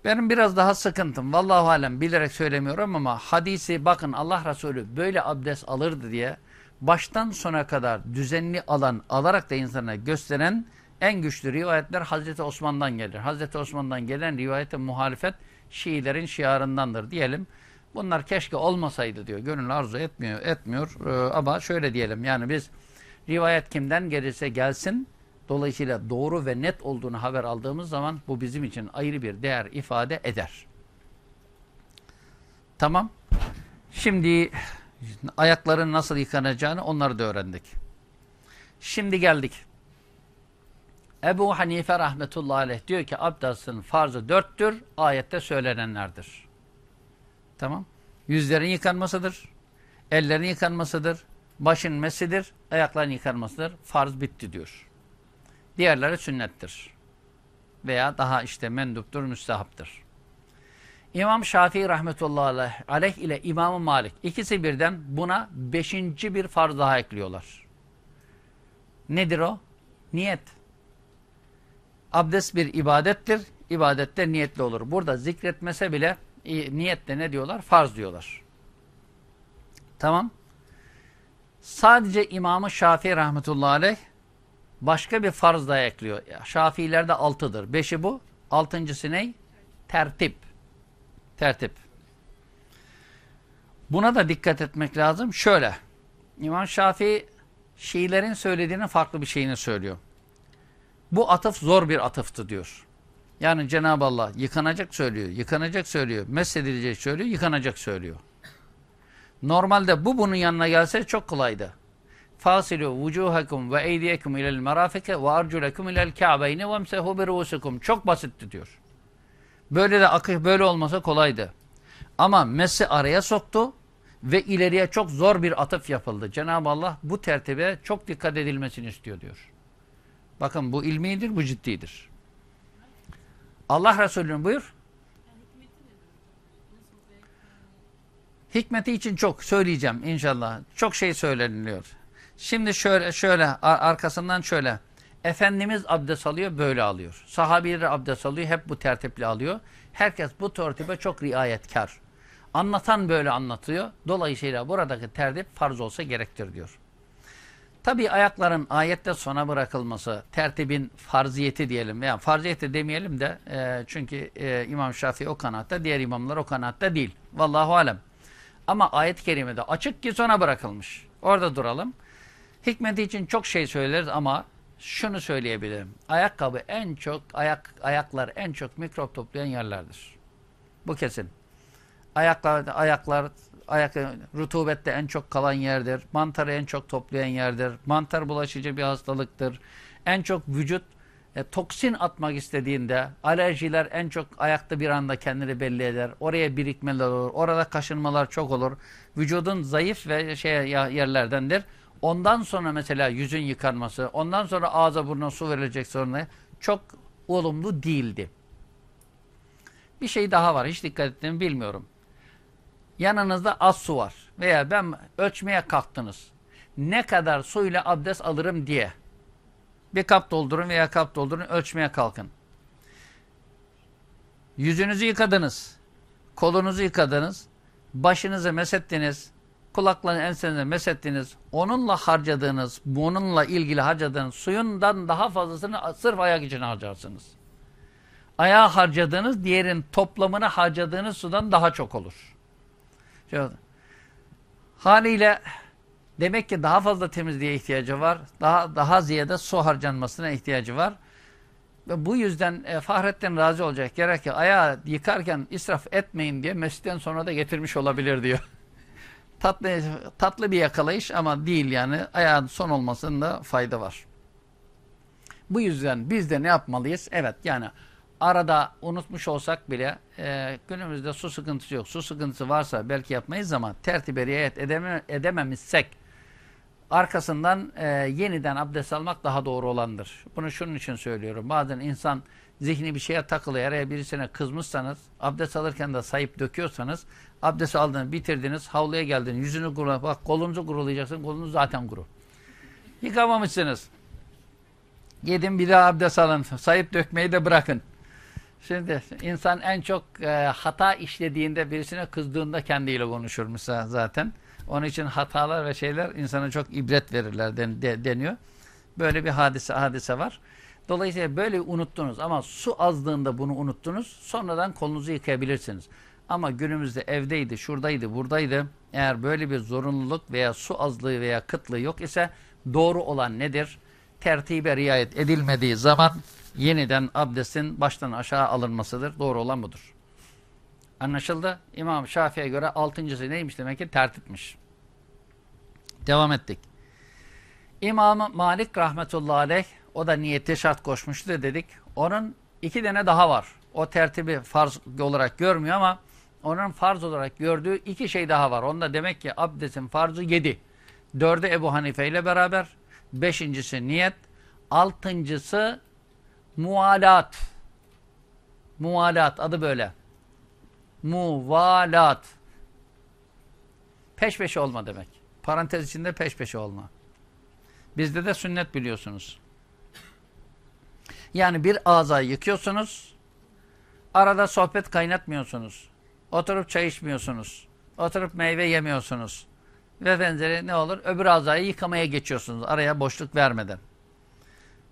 Benim biraz daha sıkıntım. Vallahu alem bilerek söylemiyorum ama hadisi bakın Allah Resulü böyle abdest alırdı diye baştan sona kadar düzenli alan alarak da insana gösteren en güçlü rivayetler Hazreti Osman'dan gelir. Hazreti Osman'dan gelen rivayete muhalefet Şiilerin şiarındandır diyelim. Bunlar keşke olmasaydı diyor. Gönül arzu etmiyor, etmiyor. Ee, ama şöyle diyelim yani biz rivayet kimden gelirse gelsin Dolayısıyla doğru ve net olduğunu haber aldığımız zaman bu bizim için ayrı bir değer ifade eder. Tamam. Şimdi ayakların nasıl yıkanacağını onları da öğrendik. Şimdi geldik. Ebu Hanife rahmetullahi aleyh diyor ki abdestin farzı dörttür, ayette söylenenlerdir. Tamam. Yüzlerin yıkanmasıdır, ellerin yıkanmasıdır, başın mesidir, ayakların yıkanmasıdır. Farz bitti diyor. Diğerleri sünnettir. Veya daha işte menduptur, müstehaptır. İmam Şafii rahmetullahi aleyh ile İmam Malik ikisi birden buna beşinci bir farz daha ekliyorlar. Nedir o? Niyet. Abdest bir ibadettir. İbadette niyetli olur. Burada zikretmese bile niyette ne diyorlar? Farz diyorlar. Tamam. Sadece İmam-ı Şafii rahmetullahi aleyh başka bir farz daha ekliyor. Şafiilerde altıdır. Beşi bu. Altıncısı ne? Tertip. Tertip. Buna da dikkat etmek lazım. Şöyle. İmam Şafii Şiilerin söylediğinin farklı bir şeyini söylüyor. Bu atıf zor bir atıftı diyor. Yani Cenab-ı Allah yıkanacak söylüyor, yıkanacak söylüyor, mesedilecek söylüyor, yıkanacak söylüyor. Normalde bu bunun yanına gelse çok kolaydı. Fasilu vucuhakum ve eydiyekum ilel merafike ve arculekum ilel ka'beyni ve emsehu birusukum. Çok basitti diyor. Böyle de akış böyle olmasa kolaydı. Ama Messi araya soktu ve ileriye çok zor bir atıf yapıldı. Cenab-ı Allah bu tertibe çok dikkat edilmesini istiyor diyor. Bakın bu ilmidir, bu ciddidir. Allah Resulü'nün buyur. Hikmeti için çok söyleyeceğim inşallah. Çok şey söyleniliyor. Şimdi şöyle şöyle arkasından şöyle. Efendimiz abdest alıyor böyle alıyor. Sahabileri abdest alıyor hep bu tertiple alıyor. Herkes bu tertibe çok riayetkar. Anlatan böyle anlatıyor. Dolayısıyla buradaki tertip farz olsa gerektir diyor. Tabi ayakların ayette sona bırakılması, tertibin farziyeti diyelim. Yani farziyeti demeyelim de e, çünkü e, İmam Şafii o kanatta, diğer imamlar o kanatta değil. Vallahu alem. Ama ayet-i kerimede açık ki sona bırakılmış. Orada duralım. Hikmeti için çok şey söyleriz ama şunu söyleyebilirim. Ayakkabı en çok, ayak ayaklar en çok mikrop toplayan yerlerdir. Bu kesin. Ayaklar, ayaklar ayak rutubette en çok kalan yerdir. Mantarı en çok toplayan yerdir. Mantar bulaşıcı bir hastalıktır. En çok vücut e, toksin atmak istediğinde alerjiler en çok ayakta bir anda kendini belli eder. Oraya birikmeler olur. Orada kaşınmalar çok olur. Vücudun zayıf ve şey yerlerdendir. Ondan sonra mesela yüzün yıkanması, ondan sonra ağza burnuna su verilecek sonra çok olumlu değildi. Bir şey daha var. Hiç dikkat ettiğimi bilmiyorum. Yanınızda az su var. Veya ben ölçmeye kalktınız. Ne kadar suyla abdest alırım diye. Bir kap doldurun veya kap doldurun ölçmeye kalkın. Yüzünüzü yıkadınız. Kolunuzu yıkadınız. Başınızı mesettiniz kulaklarını ensenize mesettiniz, onunla harcadığınız, bununla ilgili harcadığınız suyundan daha fazlasını sırf ayak için harcarsınız. ayağa harcadığınız diğerin toplamını harcadığınız sudan daha çok olur. Şöyle. Haliyle demek ki daha fazla temizliğe ihtiyacı var. Daha daha ziyade su harcanmasına ihtiyacı var. Ve bu yüzden e, Fahrettin razı olacak. Gerek ki ayağı yıkarken israf etmeyin diye mescitten sonra da getirmiş olabilir diyor. [LAUGHS] tatlı, tatlı bir yakalayış ama değil yani. Ayağın son olmasında fayda var. Bu yüzden biz de ne yapmalıyız? Evet yani arada unutmuş olsak bile e, günümüzde su sıkıntısı yok. Su sıkıntısı varsa belki yapmayız ama tertibe riayet edeme, edememişsek arkasından e, yeniden abdest almak daha doğru olandır. Bunu şunun için söylüyorum. Bazen insan zihni bir şeye takılıyor. Eğer birisine kızmışsanız, abdest alırken de sayıp döküyorsanız, abdest aldınız, bitirdiniz, havluya geldiniz, yüzünü kuru, bak kolunuzu kurulayacaksın, kolunuz zaten kuru. Yıkamamışsınız. Gidin bir daha abdest alın, sayıp dökmeyi de bırakın. Şimdi insan en çok e, hata işlediğinde, birisine kızdığında kendiyle konuşur mesela zaten. Onun için hatalar ve şeyler insana çok ibret verirler den, de, deniyor. Böyle bir hadise hadise var. Dolayısıyla böyle unuttunuz ama su azlığında bunu unuttunuz. Sonradan kolunuzu yıkayabilirsiniz. Ama günümüzde evdeydi, şuradaydı, buradaydı. Eğer böyle bir zorunluluk veya su azlığı veya kıtlığı yok ise doğru olan nedir? Tertibe riayet edilmediği zaman yeniden abdestin baştan aşağı alınmasıdır. Doğru olan budur. Anlaşıldı. İmam Şafii'ye göre altıncısı neymiş demek ki tertipmiş. Devam ettik. İmam Malik rahmetullahi aleyh o da niyete şart koşmuştu dedik. Onun iki tane daha var. O tertibi farz olarak görmüyor ama onun farz olarak gördüğü iki şey daha var. Onda demek ki abdestin farzı yedi. Dördü Ebu Hanife ile beraber. Beşincisi niyet. Altıncısı mualat. Mualat adı böyle. Muvalat. Peş peşe olma demek. Parantez içinde peş peşe olma. Bizde de sünnet biliyorsunuz. Yani bir ağzayı yıkıyorsunuz. Arada sohbet kaynatmıyorsunuz. Oturup çay içmiyorsunuz. Oturup meyve yemiyorsunuz. Ve benzeri ne olur? Öbür ağzayı yıkamaya geçiyorsunuz. Araya boşluk vermeden.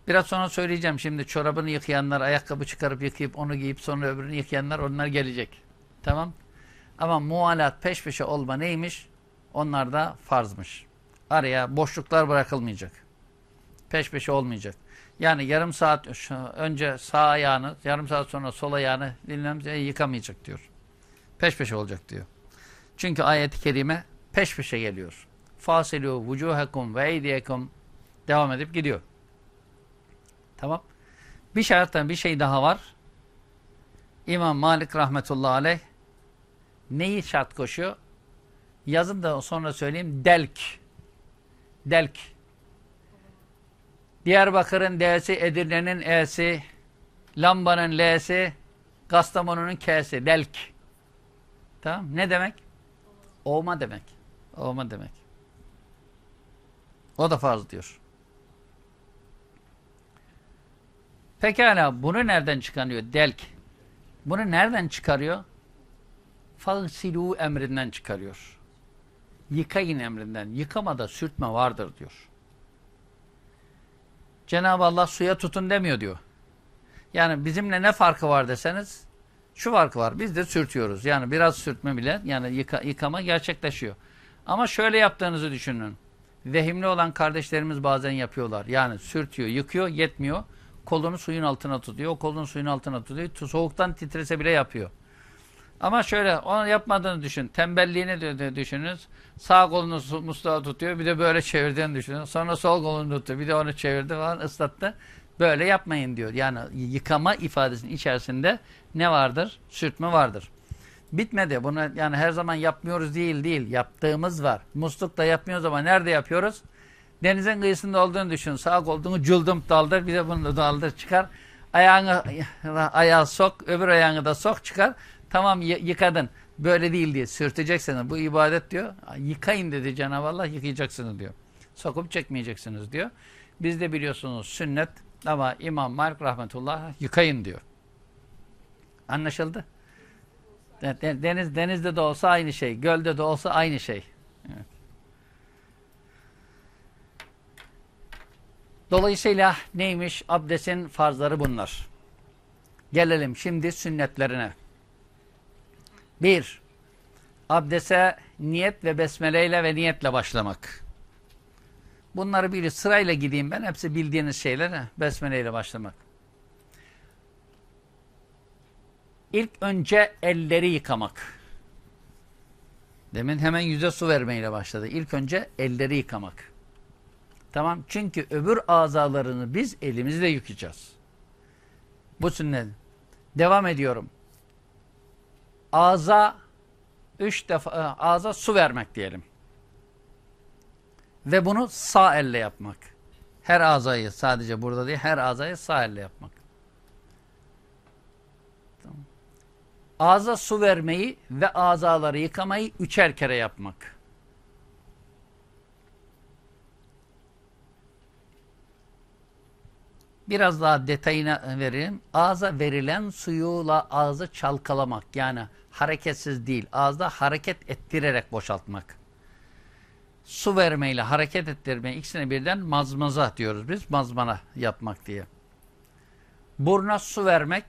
Biraz sonra söyleyeceğim şimdi çorabını yıkayanlar, ayakkabı çıkarıp yıkayıp onu giyip sonra öbürünü yıkayanlar onlar gelecek. Tamam. Ama mualat peş peşe olma neymiş? Onlar da farzmış. Araya boşluklar bırakılmayacak. Peş peşe olmayacak. Yani yarım saat önce sağ ayağını, yarım saat sonra sol ayağını dinlem yıkamayacak diyor. Peş peşe olacak diyor. Çünkü ayet-i kerime peş peşe geliyor. Fasilu vucuhakum ve eydiyekum devam edip gidiyor. Tamam. Bir şarttan bir şey daha var. İmam Malik rahmetullahi aleyh neyi şart koşuyor? Yazın da sonra söyleyeyim. Delk. Delk. Diyarbakır'ın D'si, Edirne'nin E'si, Lamba'nın L'si, Kastamonu'nun K'si. Delk. Tamam. Ne demek? Olma demek. Olma demek. O da farz diyor. Pekala bunu nereden çıkarıyor? Delk. Bunu nereden çıkarıyor? Fagsilu emrinden çıkarıyor. Yıkayın emrinden. Yıkamada sürtme vardır diyor. Cenab-ı Allah suya tutun demiyor diyor. Yani bizimle ne farkı var deseniz şu farkı var. Biz de sürtüyoruz. Yani biraz sürtme bile yani yıka, yıkama gerçekleşiyor. Ama şöyle yaptığınızı düşünün. Vehimli olan kardeşlerimiz bazen yapıyorlar. Yani sürtüyor, yıkıyor, yetmiyor. Kolunu suyun altına tutuyor. O kolunu suyun altına tutuyor. Soğuktan titrese bile yapıyor. Ama şöyle onu yapmadığını düşün. Tembelliğini düşününüz. Sağ kolunu musluğa tutuyor. Bir de böyle çevirdiğini düşünün. Sonra sol kolunu tutuyor. Bir de onu çevirdi falan ıslattı. Böyle yapmayın diyor. Yani yıkama ifadesinin içerisinde ne vardır? Sürtme vardır. Bitmedi. Bunu yani her zaman yapmıyoruz değil değil. Yaptığımız var. Muslukta yapmıyoruz ama nerede yapıyoruz? Denizin kıyısında olduğunu düşün. Sağ kolunu cıldım daldır. Bir de bunu daldır çıkar. Ayağını ayağı sok. Öbür ayağını da sok çıkar. Tamam yıkadın. Böyle değil diye sürteceksiniz. Bu ibadet diyor. Yıkayın dedi Cenab-ı Allah yıkayacaksınız diyor. Sokup çekmeyeceksiniz diyor. Biz de biliyorsunuz sünnet ama İmam Malik rahmetullah yıkayın diyor. Anlaşıldı? Deniz denizde de olsa aynı şey, gölde de olsa aynı şey. Evet. Dolayısıyla neymiş? Abdestin farzları bunlar. Gelelim şimdi sünnetlerine. Bir, abdese niyet ve besmeleyle ve niyetle başlamak. Bunları bir sırayla gideyim ben. Hepsi bildiğiniz şeyler. Besmeleyle başlamak. İlk önce elleri yıkamak. Demin hemen yüze su vermeyle başladı. İlk önce elleri yıkamak. Tamam. Çünkü öbür azalarını biz elimizle yıkayacağız. Bu sünnet. Devam ediyorum. Ağza üç defa e, ağza su vermek diyelim. Ve bunu sağ elle yapmak. Her ağzayı sadece burada değil her ağzayı sağ elle yapmak. Tamam. Ağza su vermeyi ve azaları yıkamayı üçer kere yapmak. Biraz daha detayına vereyim. Ağza verilen suyuyla ağzı çalkalamak. Yani hareketsiz değil. Ağızda hareket ettirerek boşaltmak. Su vermeyle hareket ettirme ikisini birden mazmaza diyoruz biz. Mazmana yapmak diye. Burna su vermek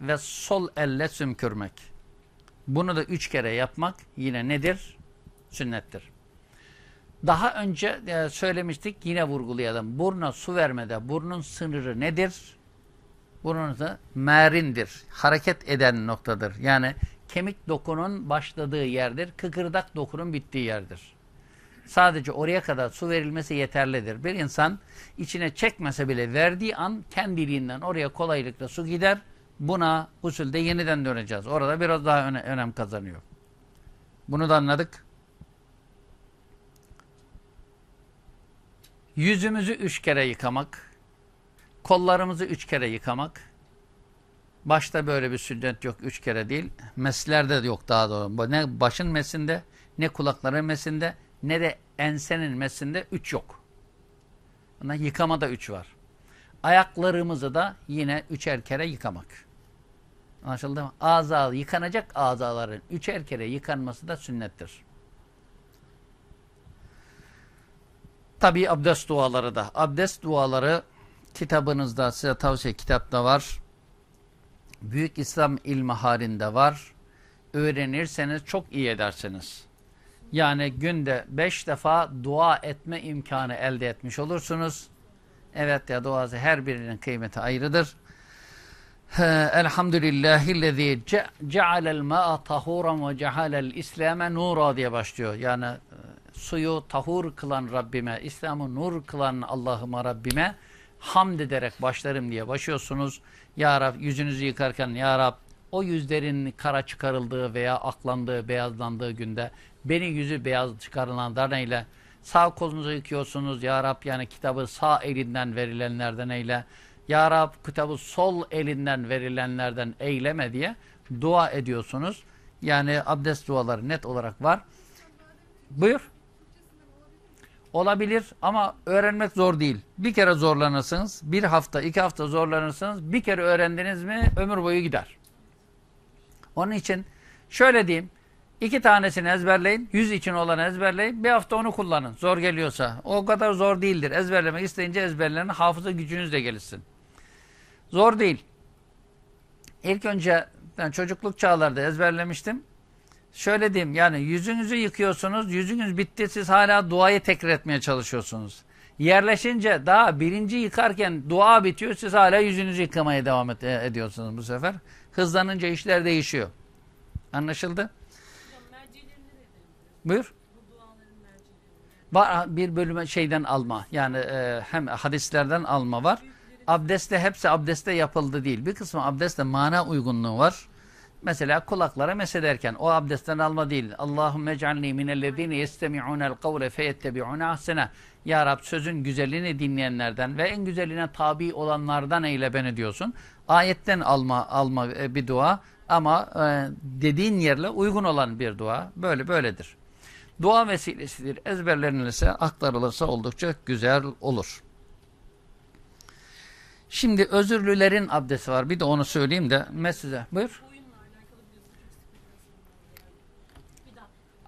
ve sol elle sümkürmek. Bunu da üç kere yapmak yine nedir? Sünnettir. Daha önce e, söylemiştik yine vurgulayalım. Burna su vermede burnun sınırı nedir? Burnun da merindir. Hareket eden noktadır. Yani kemik dokunun başladığı yerdir. Kıkırdak dokunun bittiği yerdir. Sadece oraya kadar su verilmesi yeterlidir. Bir insan içine çekmese bile verdiği an kendiliğinden oraya kolaylıkla su gider. Buna usulde yeniden döneceğiz. Orada biraz daha öne önem kazanıyor. Bunu da anladık. Yüzümüzü üç kere yıkamak. Kollarımızı üç kere yıkamak. Başta böyle bir sünnet yok. Üç kere değil. Meslerde de yok daha doğru. Ne başın mesinde, ne kulakların mesinde, ne de ensenin mesinde üç yok. Buna yıkamada üç var. Ayaklarımızı da yine üçer kere yıkamak. Anlaşıldı mı? Azalı, yıkanacak azaların üçer kere yıkanması da sünnettir. Tabi abdest duaları da. Abdest duaları kitabınızda size tavsiye kitapta var. Büyük İslam ilmi halinde var. Öğrenirseniz çok iyi edersiniz. Yani günde beş defa dua etme imkanı elde etmiş olursunuz. Evet ya duası her birinin kıymeti ayrıdır. Elhamdülillahillezî cealel ma'a tahuran ve cealel islame nura diye başlıyor. Yani suyu tahur kılan Rabbime, İslam'ı nur kılan Allah'ıma Rabbime hamd ederek başlarım diye başlıyorsunuz. Ya Rab yüzünüzü yıkarken Ya Rab o yüzlerin kara çıkarıldığı veya aklandığı, beyazlandığı günde beni yüzü beyaz çıkarılanlardan eyle. Sağ kolunuzu yıkıyorsunuz Ya Rab yani kitabı sağ elinden verilenlerden eyle. Ya Rab kitabı sol elinden verilenlerden eyleme diye dua ediyorsunuz. Yani abdest duaları net olarak var. Buyur. Olabilir ama öğrenmek zor değil. Bir kere zorlanırsınız, bir hafta, iki hafta zorlanırsınız. Bir kere öğrendiniz mi ömür boyu gider. Onun için şöyle diyeyim. iki tanesini ezberleyin. Yüz için olanı ezberleyin. Bir hafta onu kullanın. Zor geliyorsa. O kadar zor değildir. Ezberlemek isteyince ezberlerin hafıza gücünüz de gelişsin. Zor değil. İlk önce ben çocukluk çağlarda ezberlemiştim. Şöyle diyeyim yani yüzünüzü yıkıyorsunuz, yüzünüz bitti siz hala duayı tekrar etmeye çalışıyorsunuz. Yerleşince daha birinci yıkarken dua bitiyor siz hala yüzünüzü yıkamaya devam et, ediyorsunuz bu sefer. Hızlanınca işler değişiyor. Anlaşıldı? Buyur. Bir bölüme şeyden alma yani e, hem hadislerden alma var. Abdestte hepsi abdestte yapıldı değil. Bir kısmı abdestte mana uygunluğu var. Mesela kulaklara mesederken o abdestten alma değil. Allahümme ec'alni minellezine yestemi'unel kavle feyettebi'une ahsene. Ya Rab sözün güzelliğini dinleyenlerden ve en güzeline tabi olanlardan eyle beni diyorsun. Ayetten alma alma e, bir dua ama e, dediğin yerle uygun olan bir dua. Böyle böyledir. Dua vesilesidir. Ezberlenirse, aktarılırsa oldukça güzel olur. Şimdi özürlülerin abdesti var. Bir de onu söyleyeyim de mesele. Buyur.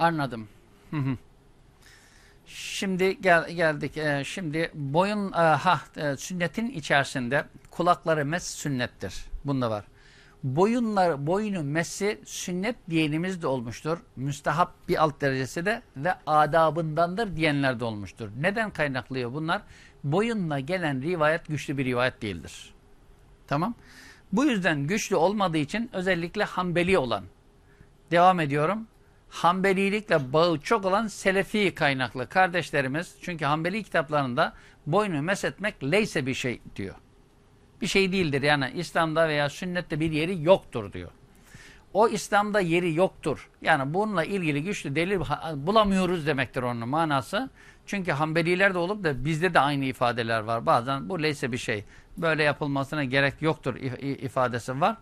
Anladım. Şimdi gel, geldik. Ee, şimdi boyun e, ha e, sünnetin içerisinde kulakları mes sünnettir. Bunda var. Boyunlar, boynu messi sünnet diyenimiz de olmuştur. Müstahap bir alt derecesi de ve adabındandır diyenler de olmuştur. Neden kaynaklıyor bunlar? Boyunla gelen rivayet güçlü bir rivayet değildir. Tamam. Bu yüzden güçlü olmadığı için özellikle Hanbeli olan, devam ediyorum, Hanbelilikle bağı çok olan Selefi kaynaklı kardeşlerimiz, çünkü Hanbeli kitaplarında boynu mesetmek leyse bir şey diyor bir şey değildir. Yani İslam'da veya sünnette bir yeri yoktur diyor. O İslam'da yeri yoktur. Yani bununla ilgili güçlü delil bulamıyoruz demektir onun manası. Çünkü Hanbeliler de olup da bizde de aynı ifadeler var. Bazen bu leyse bir şey. Böyle yapılmasına gerek yoktur ifadesi var.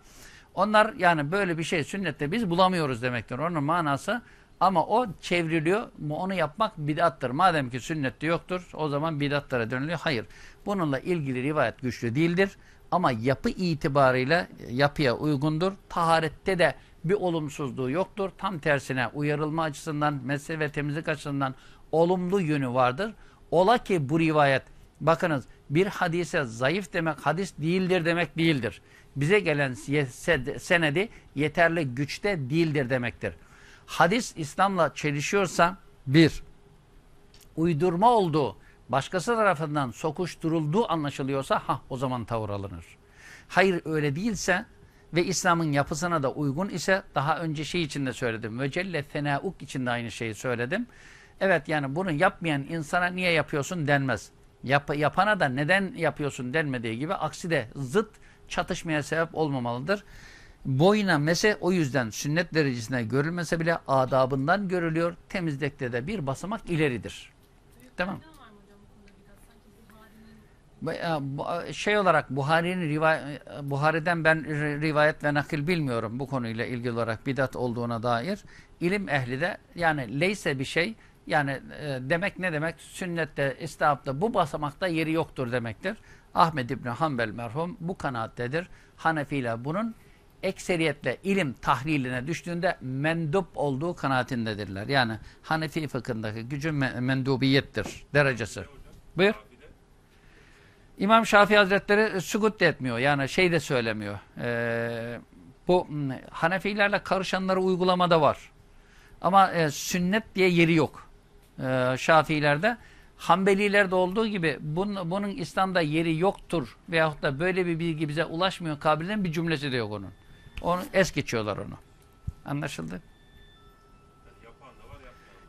Onlar yani böyle bir şey sünnette biz bulamıyoruz demektir. Onun manası ama o çevriliyor. Onu yapmak bidattır. Madem ki sünnette yoktur o zaman bidatlara dönülüyor. Hayır. Bununla ilgili rivayet güçlü değildir. Ama yapı itibarıyla yapıya uygundur. Taharette de bir olumsuzluğu yoktur. Tam tersine uyarılma açısından, mesle ve temizlik açısından olumlu yönü vardır. Ola ki bu rivayet, bakınız bir hadise zayıf demek hadis değildir demek değildir. Bize gelen senedi yeterli güçte değildir demektir. Hadis İslam'la çelişiyorsa bir, uydurma olduğu, başkası tarafından sokuşturulduğu anlaşılıyorsa ha o zaman tavır alınır. Hayır öyle değilse ve İslam'ın yapısına da uygun ise daha önce şey içinde söyledim. Vecelle fenauk içinde aynı şeyi söyledim. Evet yani bunu yapmayan insana niye yapıyorsun denmez. Yap, yapana da neden yapıyorsun denmediği gibi aksi de zıt çatışmaya sebep olmamalıdır. Boyuna mese o yüzden sünnet derecesine görülmese bile adabından görülüyor. Temizlikte de bir basamak ileridir. Tamam. E, şey olarak Buhari'nin rivayet, Buhari'den ben rivayet ve nakil bilmiyorum bu konuyla ilgili olarak bidat olduğuna dair. İlim ehli de yani leyse bir şey yani e, demek ne demek? Sünnette, istihabda bu basamakta yeri yoktur demektir. Ahmed İbni Hanbel merhum bu kanaattedir. Hanefiler bunun ekseriyetle ilim tahliline düştüğünde mendup olduğu kanaatindedirler. Yani Hanefi fıkhındaki gücün mendubiyettir derecesi. Buyur. İmam Şafii Hazretleri sükut etmiyor. Yani şey de söylemiyor. Ee, bu Hanefilerle karışanları uygulamada var. Ama e, sünnet diye yeri yok. Ee, Şafiilerde. Hanbelilerde olduğu gibi bunun, bunun İslam'da yeri yoktur veyahut da böyle bir bilgi bize ulaşmıyor kabiliğinin bir cümlesi de yok onun. Onu es geçiyorlar onu. Anlaşıldı?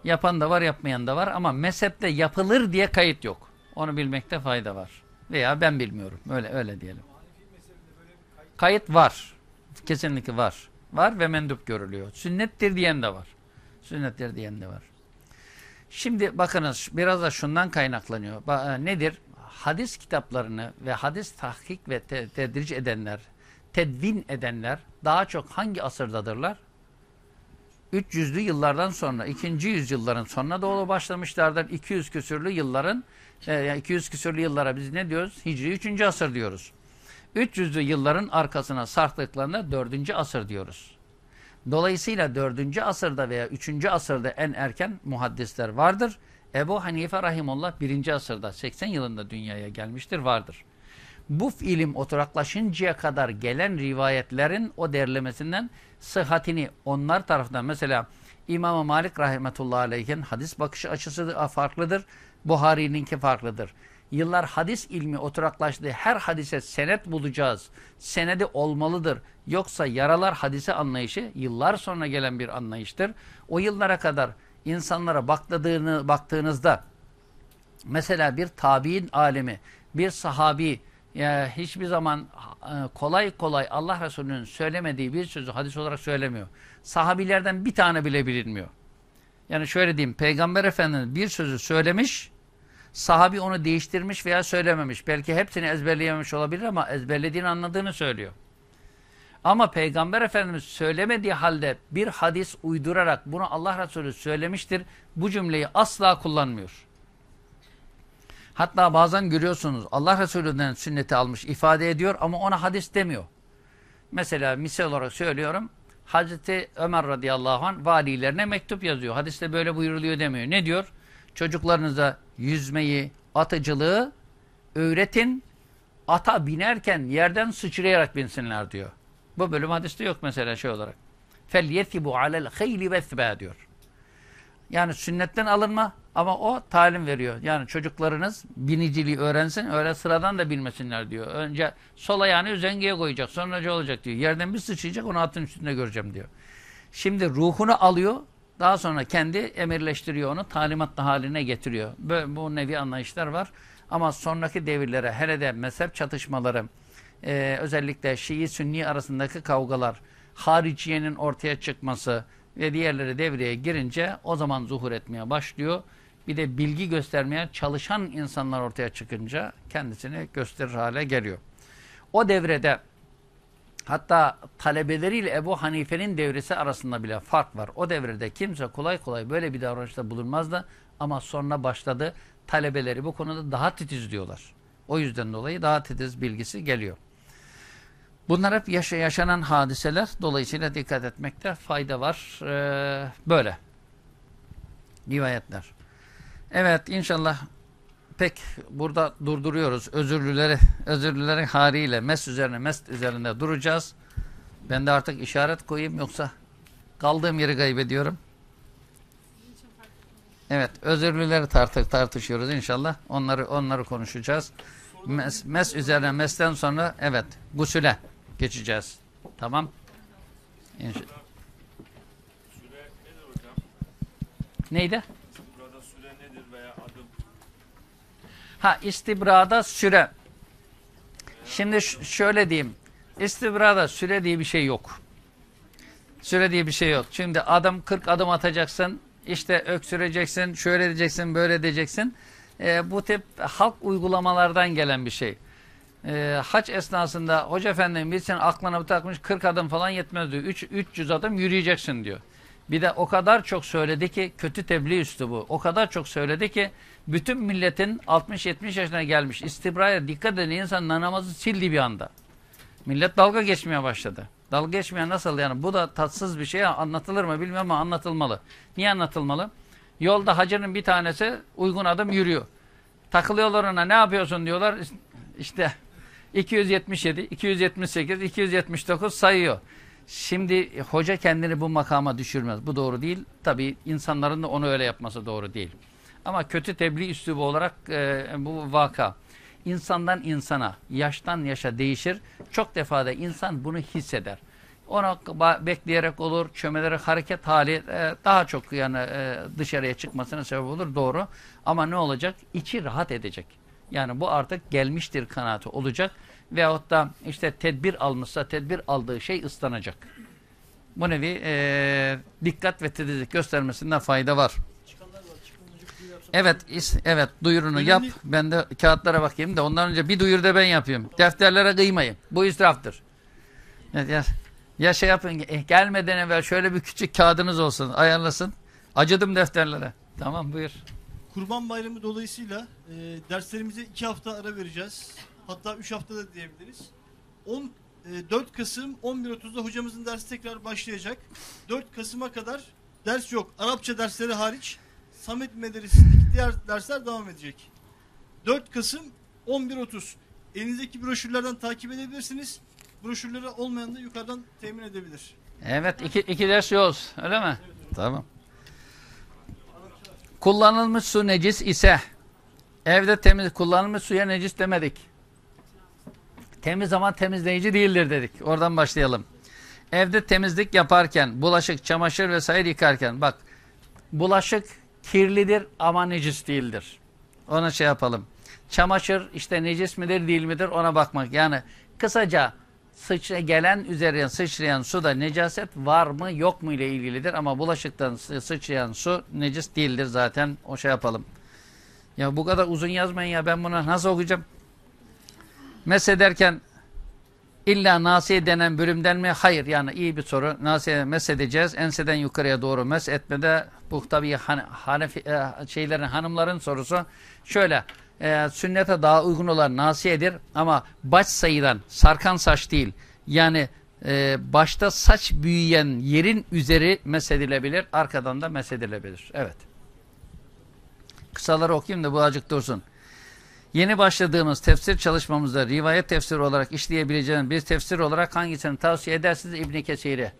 yapan da var, yapmayan da var ama mezhepte yapılır diye kayıt yok. Onu bilmekte fayda var. Veya ben bilmiyorum. Öyle öyle diyelim. Kayıt var. Kesinlikle var. Var ve mendup görülüyor. Sünnettir diyen de var. Sünnettir diyen de var. Şimdi bakınız biraz da şundan kaynaklanıyor. E, nedir? Hadis kitaplarını ve hadis tahkik ve te tedric edenler, tedvin edenler daha çok hangi asırdadırlar? 300'lü yıllardan sonra, 2. yüzyılların sonuna doğru başlamışlardır. 200 küsürlü yılların e, yani 200 küsürlü yıllara biz ne diyoruz? Hicri 3. asır diyoruz. 300'lü yılların arkasına sarktıklarına 4. asır diyoruz. Dolayısıyla 4. asırda veya 3. asırda en erken muhaddisler vardır. Ebu Hanife Rahimullah 1. asırda 80 yılında dünyaya gelmiştir vardır. Bu ilim oturaklaşıncaya kadar gelen rivayetlerin o derlemesinden sıhhatini onlar tarafından mesela İmam Malik Rahmetullah Aleyh'in hadis bakış açısı farklıdır. Buhari'ninki farklıdır. Yıllar hadis ilmi oturaklaştı. Her hadise senet bulacağız. Senedi olmalıdır. Yoksa yaralar hadise anlayışı yıllar sonra gelen bir anlayıştır. O yıllara kadar insanlara bakladığını, baktığınızda mesela bir tabi'in alemi, bir sahabi ya hiçbir zaman e, kolay kolay Allah Resulü'nün söylemediği bir sözü hadis olarak söylemiyor. Sahabilerden bir tane bile bilinmiyor. Yani şöyle diyeyim, Peygamber Efendimiz bir sözü söylemiş, sahabi onu değiştirmiş veya söylememiş. Belki hepsini ezberleyememiş olabilir ama ezberlediğini anladığını söylüyor. Ama Peygamber Efendimiz söylemediği halde bir hadis uydurarak bunu Allah Resulü söylemiştir. Bu cümleyi asla kullanmıyor. Hatta bazen görüyorsunuz Allah Resulü'nden sünneti almış ifade ediyor ama ona hadis demiyor. Mesela misal olarak söylüyorum. Hazreti Ömer radıyallahu anh valilerine mektup yazıyor. Hadiste böyle buyuruluyor demiyor. Ne diyor? Çocuklarınıza yüzmeyi, atıcılığı öğretin. Ata binerken yerden sıçrayarak binsinler diyor. Bu bölüm hadiste yok mesela şey olarak. Yethibu alel hayli vesbâ diyor. Yani sünnetten alınma ama o talim veriyor. Yani çocuklarınız biniciliği öğrensin öyle sıradan da bilmesinler diyor. Önce sol ayağını üzengeye koyacak sonra ne olacak diyor. Yerden bir sıçrayacak onu atın üstünde göreceğim diyor. Şimdi ruhunu alıyor daha sonra kendi emirleştiriyor onu talimatlı haline getiriyor. Böyle, bu nevi anlayışlar var. Ama sonraki devirlere hele de mezhep çatışmaları e, özellikle Şii-Sünni arasındaki kavgalar hariciyenin ortaya çıkması ve diğerleri devreye girince o zaman zuhur etmeye başlıyor. Bir de bilgi göstermeye çalışan insanlar ortaya çıkınca kendisini gösterir hale geliyor. O devrede hatta talebeleriyle Ebu Hanife'nin devresi arasında bile fark var. O devrede kimse kolay kolay böyle bir davranışta bulunmazdı ama sonra başladı. Talebeleri bu konuda daha titiz diyorlar. O yüzden dolayı daha titiz bilgisi geliyor. Bunlar hep yaşa yaşanan hadiseler. Dolayısıyla dikkat etmekte fayda var. Ee, böyle. Rivayetler. Evet inşallah pek burada durduruyoruz. Özürlüleri, özürlülerin haliyle mes üzerine, mes üzerinde duracağız. Ben de artık işaret koyayım yoksa kaldığım yeri kaybediyorum. Evet, özürlüleri tartı, tartışıyoruz inşallah. Onları onları konuşacağız. Mes, mes üzerine, mesten sonra evet, gusüle geçeceğiz. Tamam. İnşallah. Neydi? Burada süre nedir veya adım? Ha istibrada süre. Şimdi şöyle diyeyim. İstibrada süre diye bir şey yok. Süre diye bir şey yok. Şimdi adam 40 adım atacaksın. işte öksüreceksin, şöyle diyeceksin, böyle diyeceksin. Ee, bu tip halk uygulamalardan gelen bir şey. Ee, haç esnasında hoca efendim biz sen aklına takmış 40 adım falan yetmez diyor. 3, 300 adım yürüyeceksin diyor. Bir de o kadar çok söyledi ki kötü tebliğ üstü bu. O kadar çok söyledi ki bütün milletin 60-70 yaşına gelmiş istibraya dikkat eden insanın namazı sildi bir anda. Millet dalga geçmeye başladı. Dalga geçmeye nasıl yani bu da tatsız bir şey anlatılır mı bilmiyorum ama anlatılmalı. Niye anlatılmalı? Yolda hacının bir tanesi uygun adım yürüyor. Takılıyorlar ona ne yapıyorsun diyorlar. İşte 277, 278, 279 sayıyor. Şimdi hoca kendini bu makama düşürmez. Bu doğru değil. Tabi insanların da onu öyle yapması doğru değil. Ama kötü tebliğ üslubu olarak e, bu vaka insandan insana, yaştan yaşa değişir. Çok defada insan bunu hisseder. Ona bekleyerek olur, çömelerek hareket hali e, daha çok yani e, dışarıya çıkmasına sebep olur doğru. Ama ne olacak? İçi rahat edecek. Yani bu artık gelmiştir kanaati olacak. Veyahut da işte tedbir almışsa tedbir aldığı şey ıslanacak. Bu nevi e, dikkat ve tedizlik göstermesinde fayda var. Evet, is, evet duyurunu yap. Ben de kağıtlara bakayım da ondan önce bir duyur da ben yapayım. Defterlere kıymayın. Bu israftır. Evet, ya, ya şey yapın eh, gelmeden evvel şöyle bir küçük kağıdınız olsun ayarlasın. Acıdım defterlere. Tamam buyur. Kurban Bayramı dolayısıyla e, derslerimize iki hafta ara vereceğiz. Hatta üç hafta da diyebiliriz. 10, e, 4 Kasım 11.30'da hocamızın dersi tekrar başlayacak. 4 Kasım'a kadar ders yok. Arapça dersleri hariç Samet Medresesi'ndeki diğer dersler devam edecek. 4 Kasım 11.30. Elinizdeki broşürlerden takip edebilirsiniz. Broşürleri olmayan da yukarıdan temin edebilir. Evet iki, iki ders yoz öyle mi? Evet, evet. Tamam. Kullanılmış su necis ise evde temiz kullanılmış suya necis demedik. Temiz ama temizleyici değildir dedik. Oradan başlayalım. Evde temizlik yaparken, bulaşık, çamaşır vesaire yıkarken bak bulaşık kirlidir ama necis değildir. Ona şey yapalım. Çamaşır işte necis midir değil midir ona bakmak. Yani kısaca sıçra gelen üzerine sıçrayan suda necaset var mı yok mu ile ilgilidir. Ama bulaşıktan sıçrayan su necis değildir zaten. O şey yapalım. Ya bu kadar uzun yazmayın ya ben bunu nasıl okuyacağım? Mesederken illa nasiye denen bölümden mi? Hayır yani iyi bir soru. Nasiye mesedeceğiz. Enseden yukarıya doğru mes etmede bu tabii han, hanefi, e, şeylerin hanımların sorusu şöyle e, sünnete daha uygun olan nasiyedir ama baş sayıdan sarkan saç değil. Yani e, başta saç büyüyen yerin üzeri mesedilebilir. Arkadan da mesedilebilir. Evet. Kısaları okuyayım da bu acık dursun. Yeni başladığımız tefsir çalışmamızda rivayet tefsiri olarak işleyebileceğimiz bir tefsir olarak hangisini tavsiye edersiniz? İbn Kesir'i.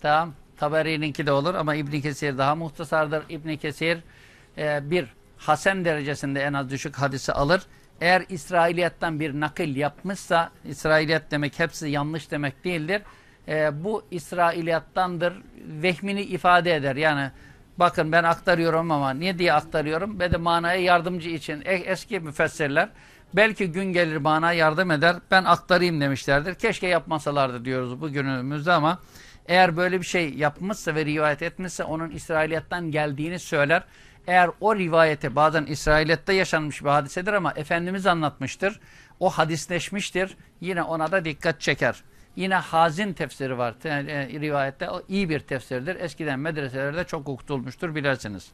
Tamam. Taberi'ninki de olur ama İbn Kesir daha muhtasardır. İbn Kesir e, bir hasen derecesinde en az düşük hadisi alır. Eğer İsrailiyattan bir nakil yapmışsa, İsrailiyat demek hepsi yanlış demek değildir. E, bu İsrailiyattandır. Vehmini ifade eder. Yani bakın ben aktarıyorum ama niye diye aktarıyorum? Ve de manaya yardımcı için e, eski müfessirler belki gün gelir bana yardım eder. Ben aktarayım demişlerdir. Keşke yapmasalardı diyoruz bugünümüzde ama eğer böyle bir şey yapmışsa ve rivayet etmişse onun İsrailiyattan geldiğini söyler. Eğer o rivayete bazen İsrailiyette yaşanmış bir hadisedir ama Efendimiz anlatmıştır. O hadisleşmiştir. Yine ona da dikkat çeker. Yine hazin tefsiri var e, rivayette. O iyi bir tefsirdir. Eskiden medreselerde çok okutulmuştur bilirsiniz.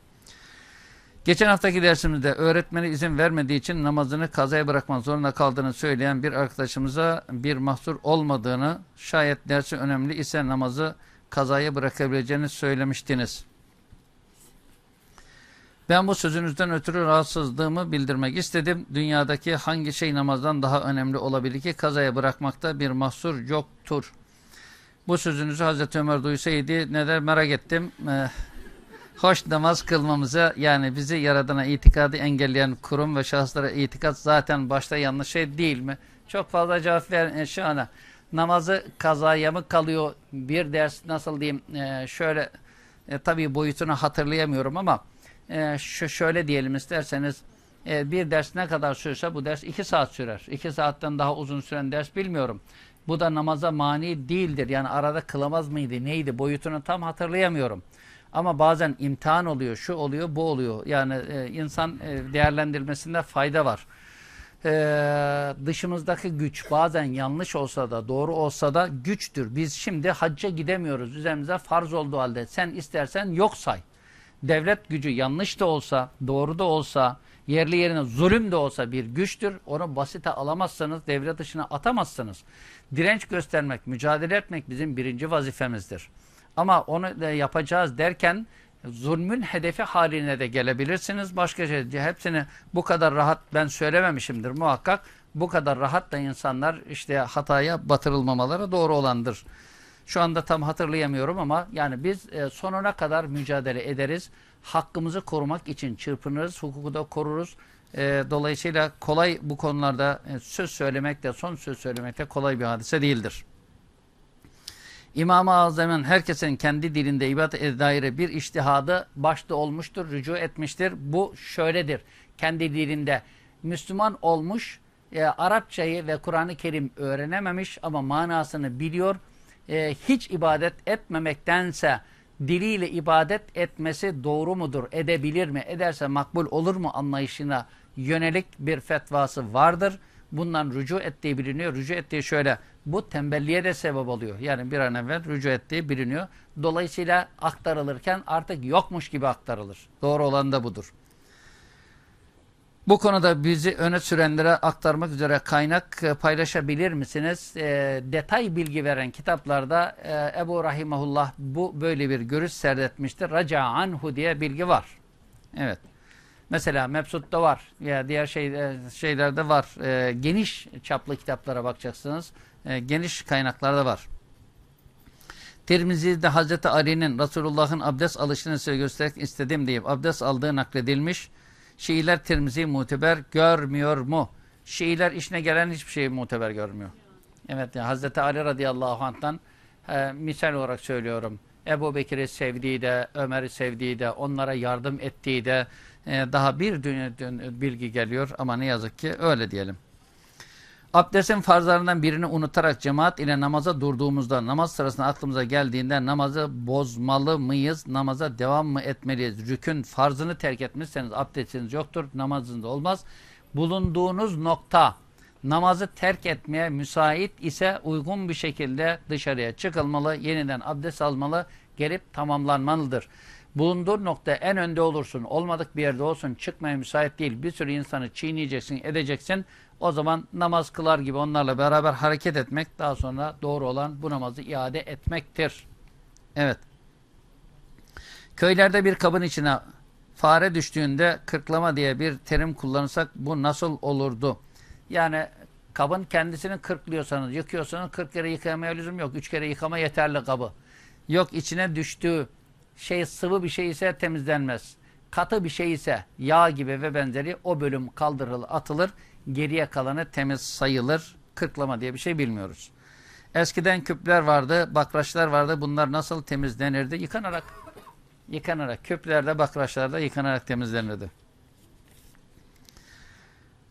Geçen haftaki dersimizde öğretmeni izin vermediği için namazını kazaya bırakmak zorunda kaldığını söyleyen bir arkadaşımıza bir mahsur olmadığını, şayet dersi önemli ise namazı kazaya bırakabileceğini söylemiştiniz. Ben bu sözünüzden ötürü rahatsızlığımı bildirmek istedim. Dünyadaki hangi şey namazdan daha önemli olabilir ki kazaya bırakmakta bir mahsur yoktur. Bu sözünüzü Hazreti Ömer duysaydı neden merak ettim. Ee, hoş namaz kılmamıza yani bizi yaradana itikadı engelleyen kurum ve şahıslara itikat zaten başta yanlış şey değil mi? Çok fazla cevap ver şu ana. Namazı kazaya mı kalıyor? Bir ders nasıl diyeyim? Ee, şöyle e, tabii boyutunu hatırlayamıyorum ama e, şöyle diyelim isterseniz e, bir ders ne kadar sürse bu ders iki saat sürer. İki saatten daha uzun süren ders bilmiyorum. Bu da namaza mani değildir. Yani arada kılamaz mıydı neydi boyutunu tam hatırlayamıyorum. Ama bazen imtihan oluyor, şu oluyor, bu oluyor. Yani e, insan e, değerlendirmesinde fayda var. Ee, dışımızdaki güç bazen yanlış olsa da doğru olsa da güçtür. Biz şimdi hacca gidemiyoruz. Üzerimize farz olduğu halde sen istersen yok say devlet gücü yanlış da olsa, doğru da olsa, yerli yerine zulüm de olsa bir güçtür. Onu basite alamazsanız, devlet dışına atamazsınız. Direnç göstermek, mücadele etmek bizim birinci vazifemizdir. Ama onu da yapacağız derken zulmün hedefi haline de gelebilirsiniz. Başka şey, hepsini bu kadar rahat ben söylememişimdir muhakkak. Bu kadar rahat da insanlar işte hataya batırılmamaları doğru olandır. Şu anda tam hatırlayamıyorum ama yani biz e, sonuna kadar mücadele ederiz. Hakkımızı korumak için çırpınırız, hukuku da koruruz. E, dolayısıyla kolay bu konularda e, söz söylemek de son söz söylemek de kolay bir hadise değildir. İmam-ı Azam'ın herkesin kendi dilinde ibadet daire bir iştihadı başta olmuştur, rücu etmiştir. Bu şöyledir. Kendi dilinde Müslüman olmuş, e, Arapçayı ve Kur'an-ı Kerim öğrenememiş ama manasını biliyor e, hiç ibadet etmemektense diliyle ibadet etmesi doğru mudur, edebilir mi, ederse makbul olur mu anlayışına yönelik bir fetvası vardır. Bundan rücu ettiği biliniyor. Rücu ettiği şöyle, bu tembelliğe de sebep oluyor. Yani bir an evvel rücu ettiği biliniyor. Dolayısıyla aktarılırken artık yokmuş gibi aktarılır. Doğru olan da budur. Bu konuda bizi öne sürenlere aktarmak üzere kaynak e, paylaşabilir misiniz? E, detay bilgi veren kitaplarda e, Ebu Rahimahullah bu böyle bir görüş serdetmiştir. Raca anhu diye bilgi var. Evet. Mesela Mebsut'ta var ya diğer şey, e, şeylerde var. E, geniş çaplı kitaplara bakacaksınız. E, geniş kaynaklarda var. Tirmizi'de Hazreti Ali'nin Resulullah'ın abdest alışını size göstermek istedim deyip abdest aldığı nakledilmiş. Şiiler Tirmizi muteber görmüyor mu? Şiiler işine gelen hiçbir şeyi muteber görmüyor. Evet yani Hazreti Ali radıyallahu anh'tan e, misal olarak söylüyorum. Ebu Bekir'i sevdiği de, Ömer'i sevdiği de, onlara yardım ettiği de e, daha bir bilgi geliyor ama ne yazık ki öyle diyelim. Abdestin farzlarından birini unutarak cemaat ile namaza durduğumuzda, namaz sırasında aklımıza geldiğinde namazı bozmalı mıyız? Namaza devam mı etmeliyiz? Rükün farzını terk etmişseniz abdestiniz yoktur, namazınız olmaz. Bulunduğunuz nokta namazı terk etmeye müsait ise uygun bir şekilde dışarıya çıkılmalı, yeniden abdest almalı, gelip tamamlanmalıdır. Bulunduğun nokta en önde olursun, olmadık bir yerde olsun, çıkmaya müsait değil. Bir sürü insanı çiğneyeceksin, edeceksin. O zaman namaz kılar gibi onlarla beraber hareket etmek daha sonra doğru olan bu namazı iade etmektir. Evet. Köylerde bir kabın içine fare düştüğünde kırklama diye bir terim kullanırsak bu nasıl olurdu? Yani kabın kendisini kırklıyorsanız, yıkıyorsanız 40 kere yıkamaya lüzum yok. 3 kere yıkama yeterli kabı. Yok içine düştüğü şey sıvı bir şey ise temizlenmez. Katı bir şey ise yağ gibi ve benzeri o bölüm kaldırılır, atılır. Geriye kalanı temiz sayılır. Kırklama diye bir şey bilmiyoruz. Eskiden küpler vardı, bakraçlar vardı. Bunlar nasıl temizlenirdi? Yıkanarak. Yıkanarak. Küplerde, bakraçlarda yıkanarak temizlenirdi.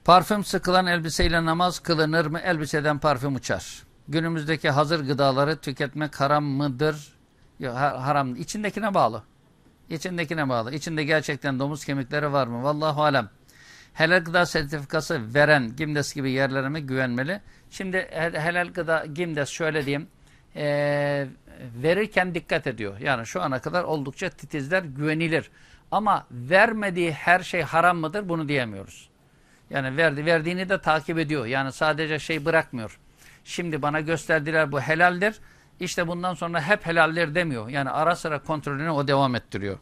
Parfüm sıkılan elbiseyle namaz kılınır mı? Elbiseden parfüm uçar. Günümüzdeki hazır gıdaları tüketmek haram mıdır? Yok, ha- haram. İçindekine bağlı. İçindekine bağlı. İçinde gerçekten domuz kemikleri var mı? Vallahu alem. Helal gıda sertifikası veren Gimdes gibi yerlere mi güvenmeli? Şimdi he- helal gıda Gimdes şöyle diyeyim. eee, verirken dikkat ediyor. Yani şu ana kadar oldukça titizler, güvenilir. Ama vermediği her şey haram mıdır? Bunu diyemiyoruz. Yani verdi, verdiğini de takip ediyor. Yani sadece şey bırakmıyor. Şimdi bana gösterdiler bu helaldir. İşte bundan sonra hep helaldir demiyor. Yani ara sıra kontrolünü o devam ettiriyor.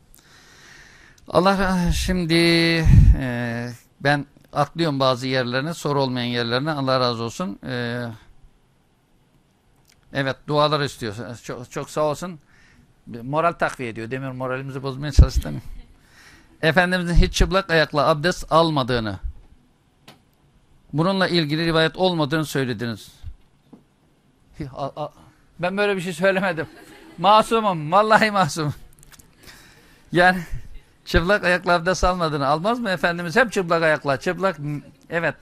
Allah şimdi e, ben atlıyorum bazı yerlerine soru olmayan yerlerine Allah razı olsun. E, evet dualar istiyor. Çok, çok sağ olsun. Moral takviye ediyor. Demiyor moralimizi bozmaya çalıştım. [LAUGHS] Efendimizin hiç çıplak ayakla abdest almadığını bununla ilgili rivayet olmadığını söylediniz. Ben böyle bir şey söylemedim. Masumum. Vallahi masumum. Yani çıplak ayakla abdest almadığını almaz mı Efendimiz? Hep çıplak ayakla. Çıplak evet.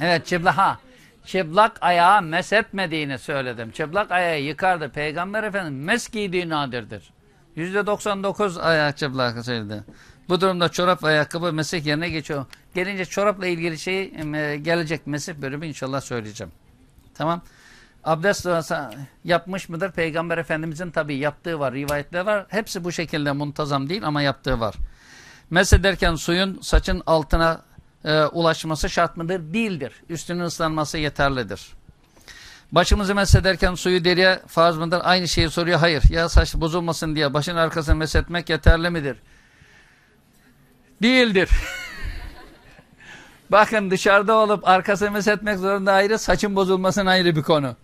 Evet çıplak ha. Çıplak ayağı mesetmediğini söyledim. Çıplak ayağı yıkardı. Peygamber Efendimiz mes giydiği nadirdir. %99 ayak çıplak söyledi. Bu durumda çorap ayakkabı mesih yerine geçiyor. Gelince çorapla ilgili şey e, gelecek mesih bölümü inşallah söyleyeceğim. Tamam. Abdest duası yapmış mıdır? Peygamber Efendimizin tabii yaptığı var, rivayetler var. Hepsi bu şekilde muntazam değil ama yaptığı var. Mesederken suyun saçın altına e, ulaşması şart mıdır? Değildir. Üstünün ıslanması yeterlidir. Başımızı mesederken suyu deriye farz mıdır? Aynı şeyi soruyor. Hayır. Ya saç bozulmasın diye başın arkasını mesetmek yeterli midir? Değildir. [LAUGHS] Bakın dışarıda olup arkasını mesetmek zorunda ayrı, saçın bozulmasın ayrı bir konu.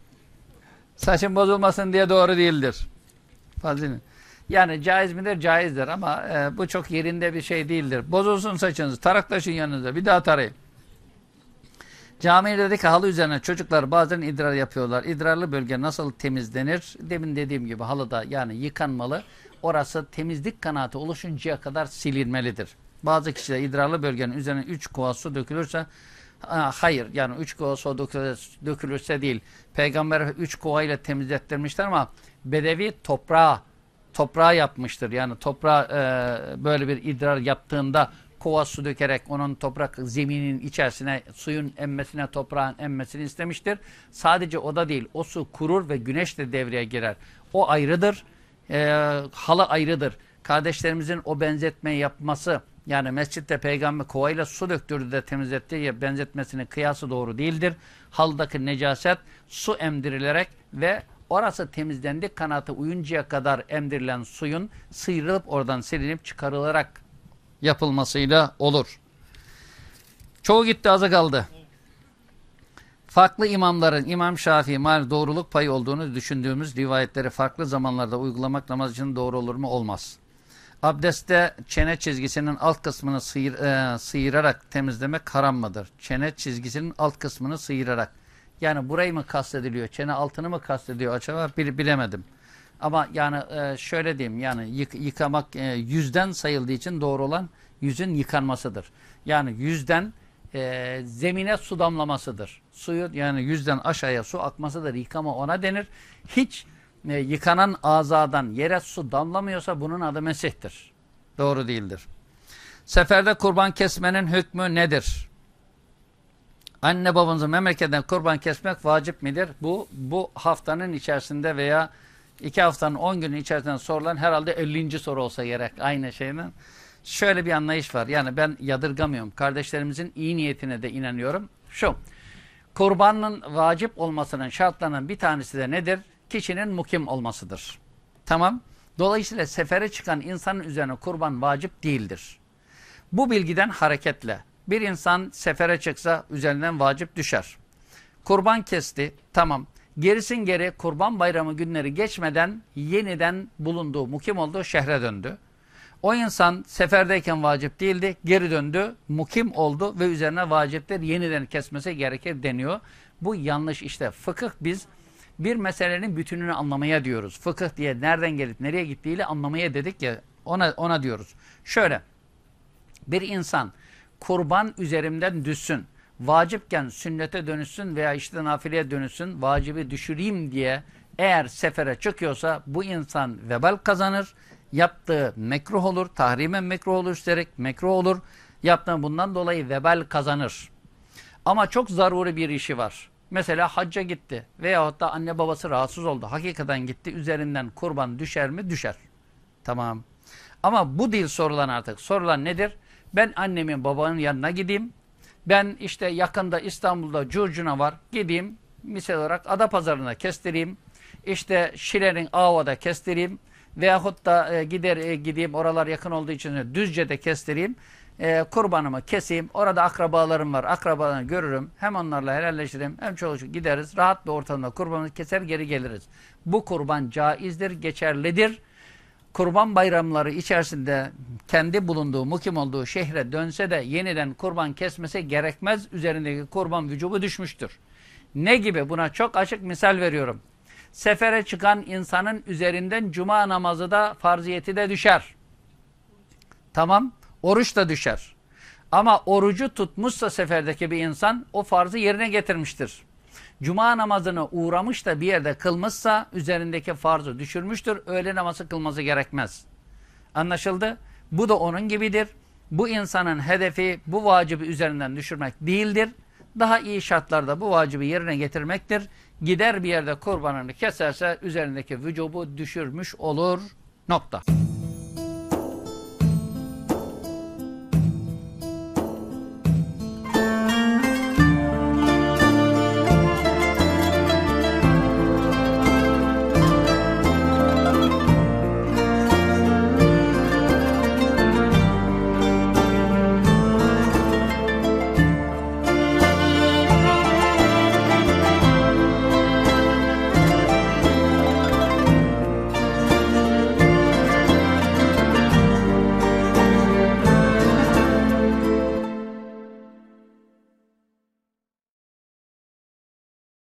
Saçın bozulmasın diye doğru değildir. Fazlini. Yani caiz midir? Caizdir ama e, bu çok yerinde bir şey değildir. Bozulsun saçınız, taraklaşın yanınıza, bir daha tarayın. Camilerdeki halı üzerine çocuklar bazen idrar yapıyorlar. İdrarlı bölge nasıl temizlenir? Demin dediğim gibi halıda yani yıkanmalı. Orası temizlik kanaati oluşuncaya kadar silinmelidir. Bazı kişiler idrarlı bölgenin üzerine 3 kova su dökülürse ha, hayır yani 3 kova su dökülürse, değil. Peygamber 3 kova ile temizlettirmişler ama bedevi toprağa toprağa yapmıştır. Yani toprağa e, böyle bir idrar yaptığında kova su dökerek onun toprak zeminin içerisine suyun emmesine toprağın emmesini istemiştir. Sadece o da değil. O su kurur ve güneş de devreye girer. O ayrıdır. E, halı ayrıdır. Kardeşlerimizin o benzetmeyi yapması yani mescitte peygamber kovayla su döktürdü de temizletti benzetmesinin kıyası doğru değildir. Halıdaki necaset su emdirilerek ve orası temizlendi kanatı uyuncaya kadar emdirilen suyun sıyrılıp oradan silinip çıkarılarak yapılmasıyla olur. Çoğu gitti azı kaldı. Farklı imamların İmam Şafii mal doğruluk payı olduğunu düşündüğümüz rivayetleri farklı zamanlarda uygulamak namaz için doğru olur mu? Olmaz. Abdestte çene çizgisinin alt kısmını sıyır, e, sıyırarak temizlemek haram mıdır? Çene çizgisinin alt kısmını sıyırarak. Yani burayı mı kastediliyor? Çene altını mı kastediyor? Acaba bil, bilemedim. Ama yani e, şöyle diyeyim yani yık, yıkamak e, yüzden sayıldığı için doğru olan yüzün yıkanmasıdır. Yani yüzden e, zemine su damlamasıdır. Suyu yani yüzden aşağıya su akmasıdır. Yıkama ona denir. Hiç e, yıkanan azadan yere su damlamıyorsa bunun adı mesihtir. Doğru değildir. Seferde kurban kesmenin hükmü nedir? Anne babanızın memleketten kurban kesmek vacip midir? Bu bu haftanın içerisinde veya iki haftanın on günün içerisinde sorulan herhalde 50. soru olsa gerek aynı şeyden. Şöyle bir anlayış var. Yani ben yadırgamıyorum. Kardeşlerimizin iyi niyetine de inanıyorum. Şu. Kurbanın vacip olmasının şartlarının bir tanesi de nedir? Kişinin mukim olmasıdır. Tamam. Dolayısıyla sefere çıkan insanın üzerine kurban vacip değildir. Bu bilgiden hareketle bir insan sefere çıksa üzerinden vacip düşer. Kurban kesti, tamam. Gerisin geri kurban bayramı günleri geçmeden yeniden bulunduğu, mukim olduğu şehre döndü. O insan seferdeyken vacip değildi, geri döndü, mukim oldu ve üzerine vacipler yeniden kesmesi gerekir deniyor. Bu yanlış işte. Fıkıh biz bir meselenin bütününü anlamaya diyoruz. Fıkıh diye nereden gelip nereye gittiğiyle anlamaya dedik ya ona, ona diyoruz. Şöyle bir insan kurban üzerimden düşsün, vacipken sünnete dönüşsün veya işte nafileye dönüşsün, vacibi düşüreyim diye eğer sefere çıkıyorsa bu insan vebal kazanır. Yaptığı mekruh olur, tahrimen mekruh olur üstelik mekruh olur. Yaptığı bundan dolayı vebal kazanır. Ama çok zaruri bir işi var. Mesela hacca gitti veyahut da anne babası rahatsız oldu. Hakikaten gitti üzerinden kurban düşer mi? Düşer. Tamam. Ama bu değil sorulan artık. Sorulan nedir? Ben annemin babanın yanına gideyim. Ben işte yakında İstanbul'da Curcuna var. Gideyim misal olarak Adapazarı'na kestireyim. İşte Şile'nin Ava'da kestireyim. Veyahut da e, gider e, gideyim oralar yakın olduğu için Düzce'de kestireyim. E, kurbanımı keseyim. Orada akrabalarım var. Akrabalarını görürüm. Hem onlarla helalleşirim. Hem çoluk gideriz. Rahat bir ortamda kurbanı keser geri geliriz. Bu kurban caizdir, geçerlidir kurban bayramları içerisinde kendi bulunduğu, mukim olduğu şehre dönse de yeniden kurban kesmesi gerekmez. Üzerindeki kurban vücubu düşmüştür. Ne gibi? Buna çok açık misal veriyorum. Sefere çıkan insanın üzerinden cuma namazı da farziyeti de düşer. Tamam, oruç da düşer. Ama orucu tutmuşsa seferdeki bir insan o farzı yerine getirmiştir. Cuma namazını uğramış da bir yerde kılmışsa üzerindeki farzı düşürmüştür. Öğle namazı kılması gerekmez. Anlaşıldı? Bu da onun gibidir. Bu insanın hedefi bu vacibi üzerinden düşürmek değildir. Daha iyi şartlarda bu vacibi yerine getirmektir. Gider bir yerde kurbanını keserse üzerindeki vücubu düşürmüş olur. Nokta.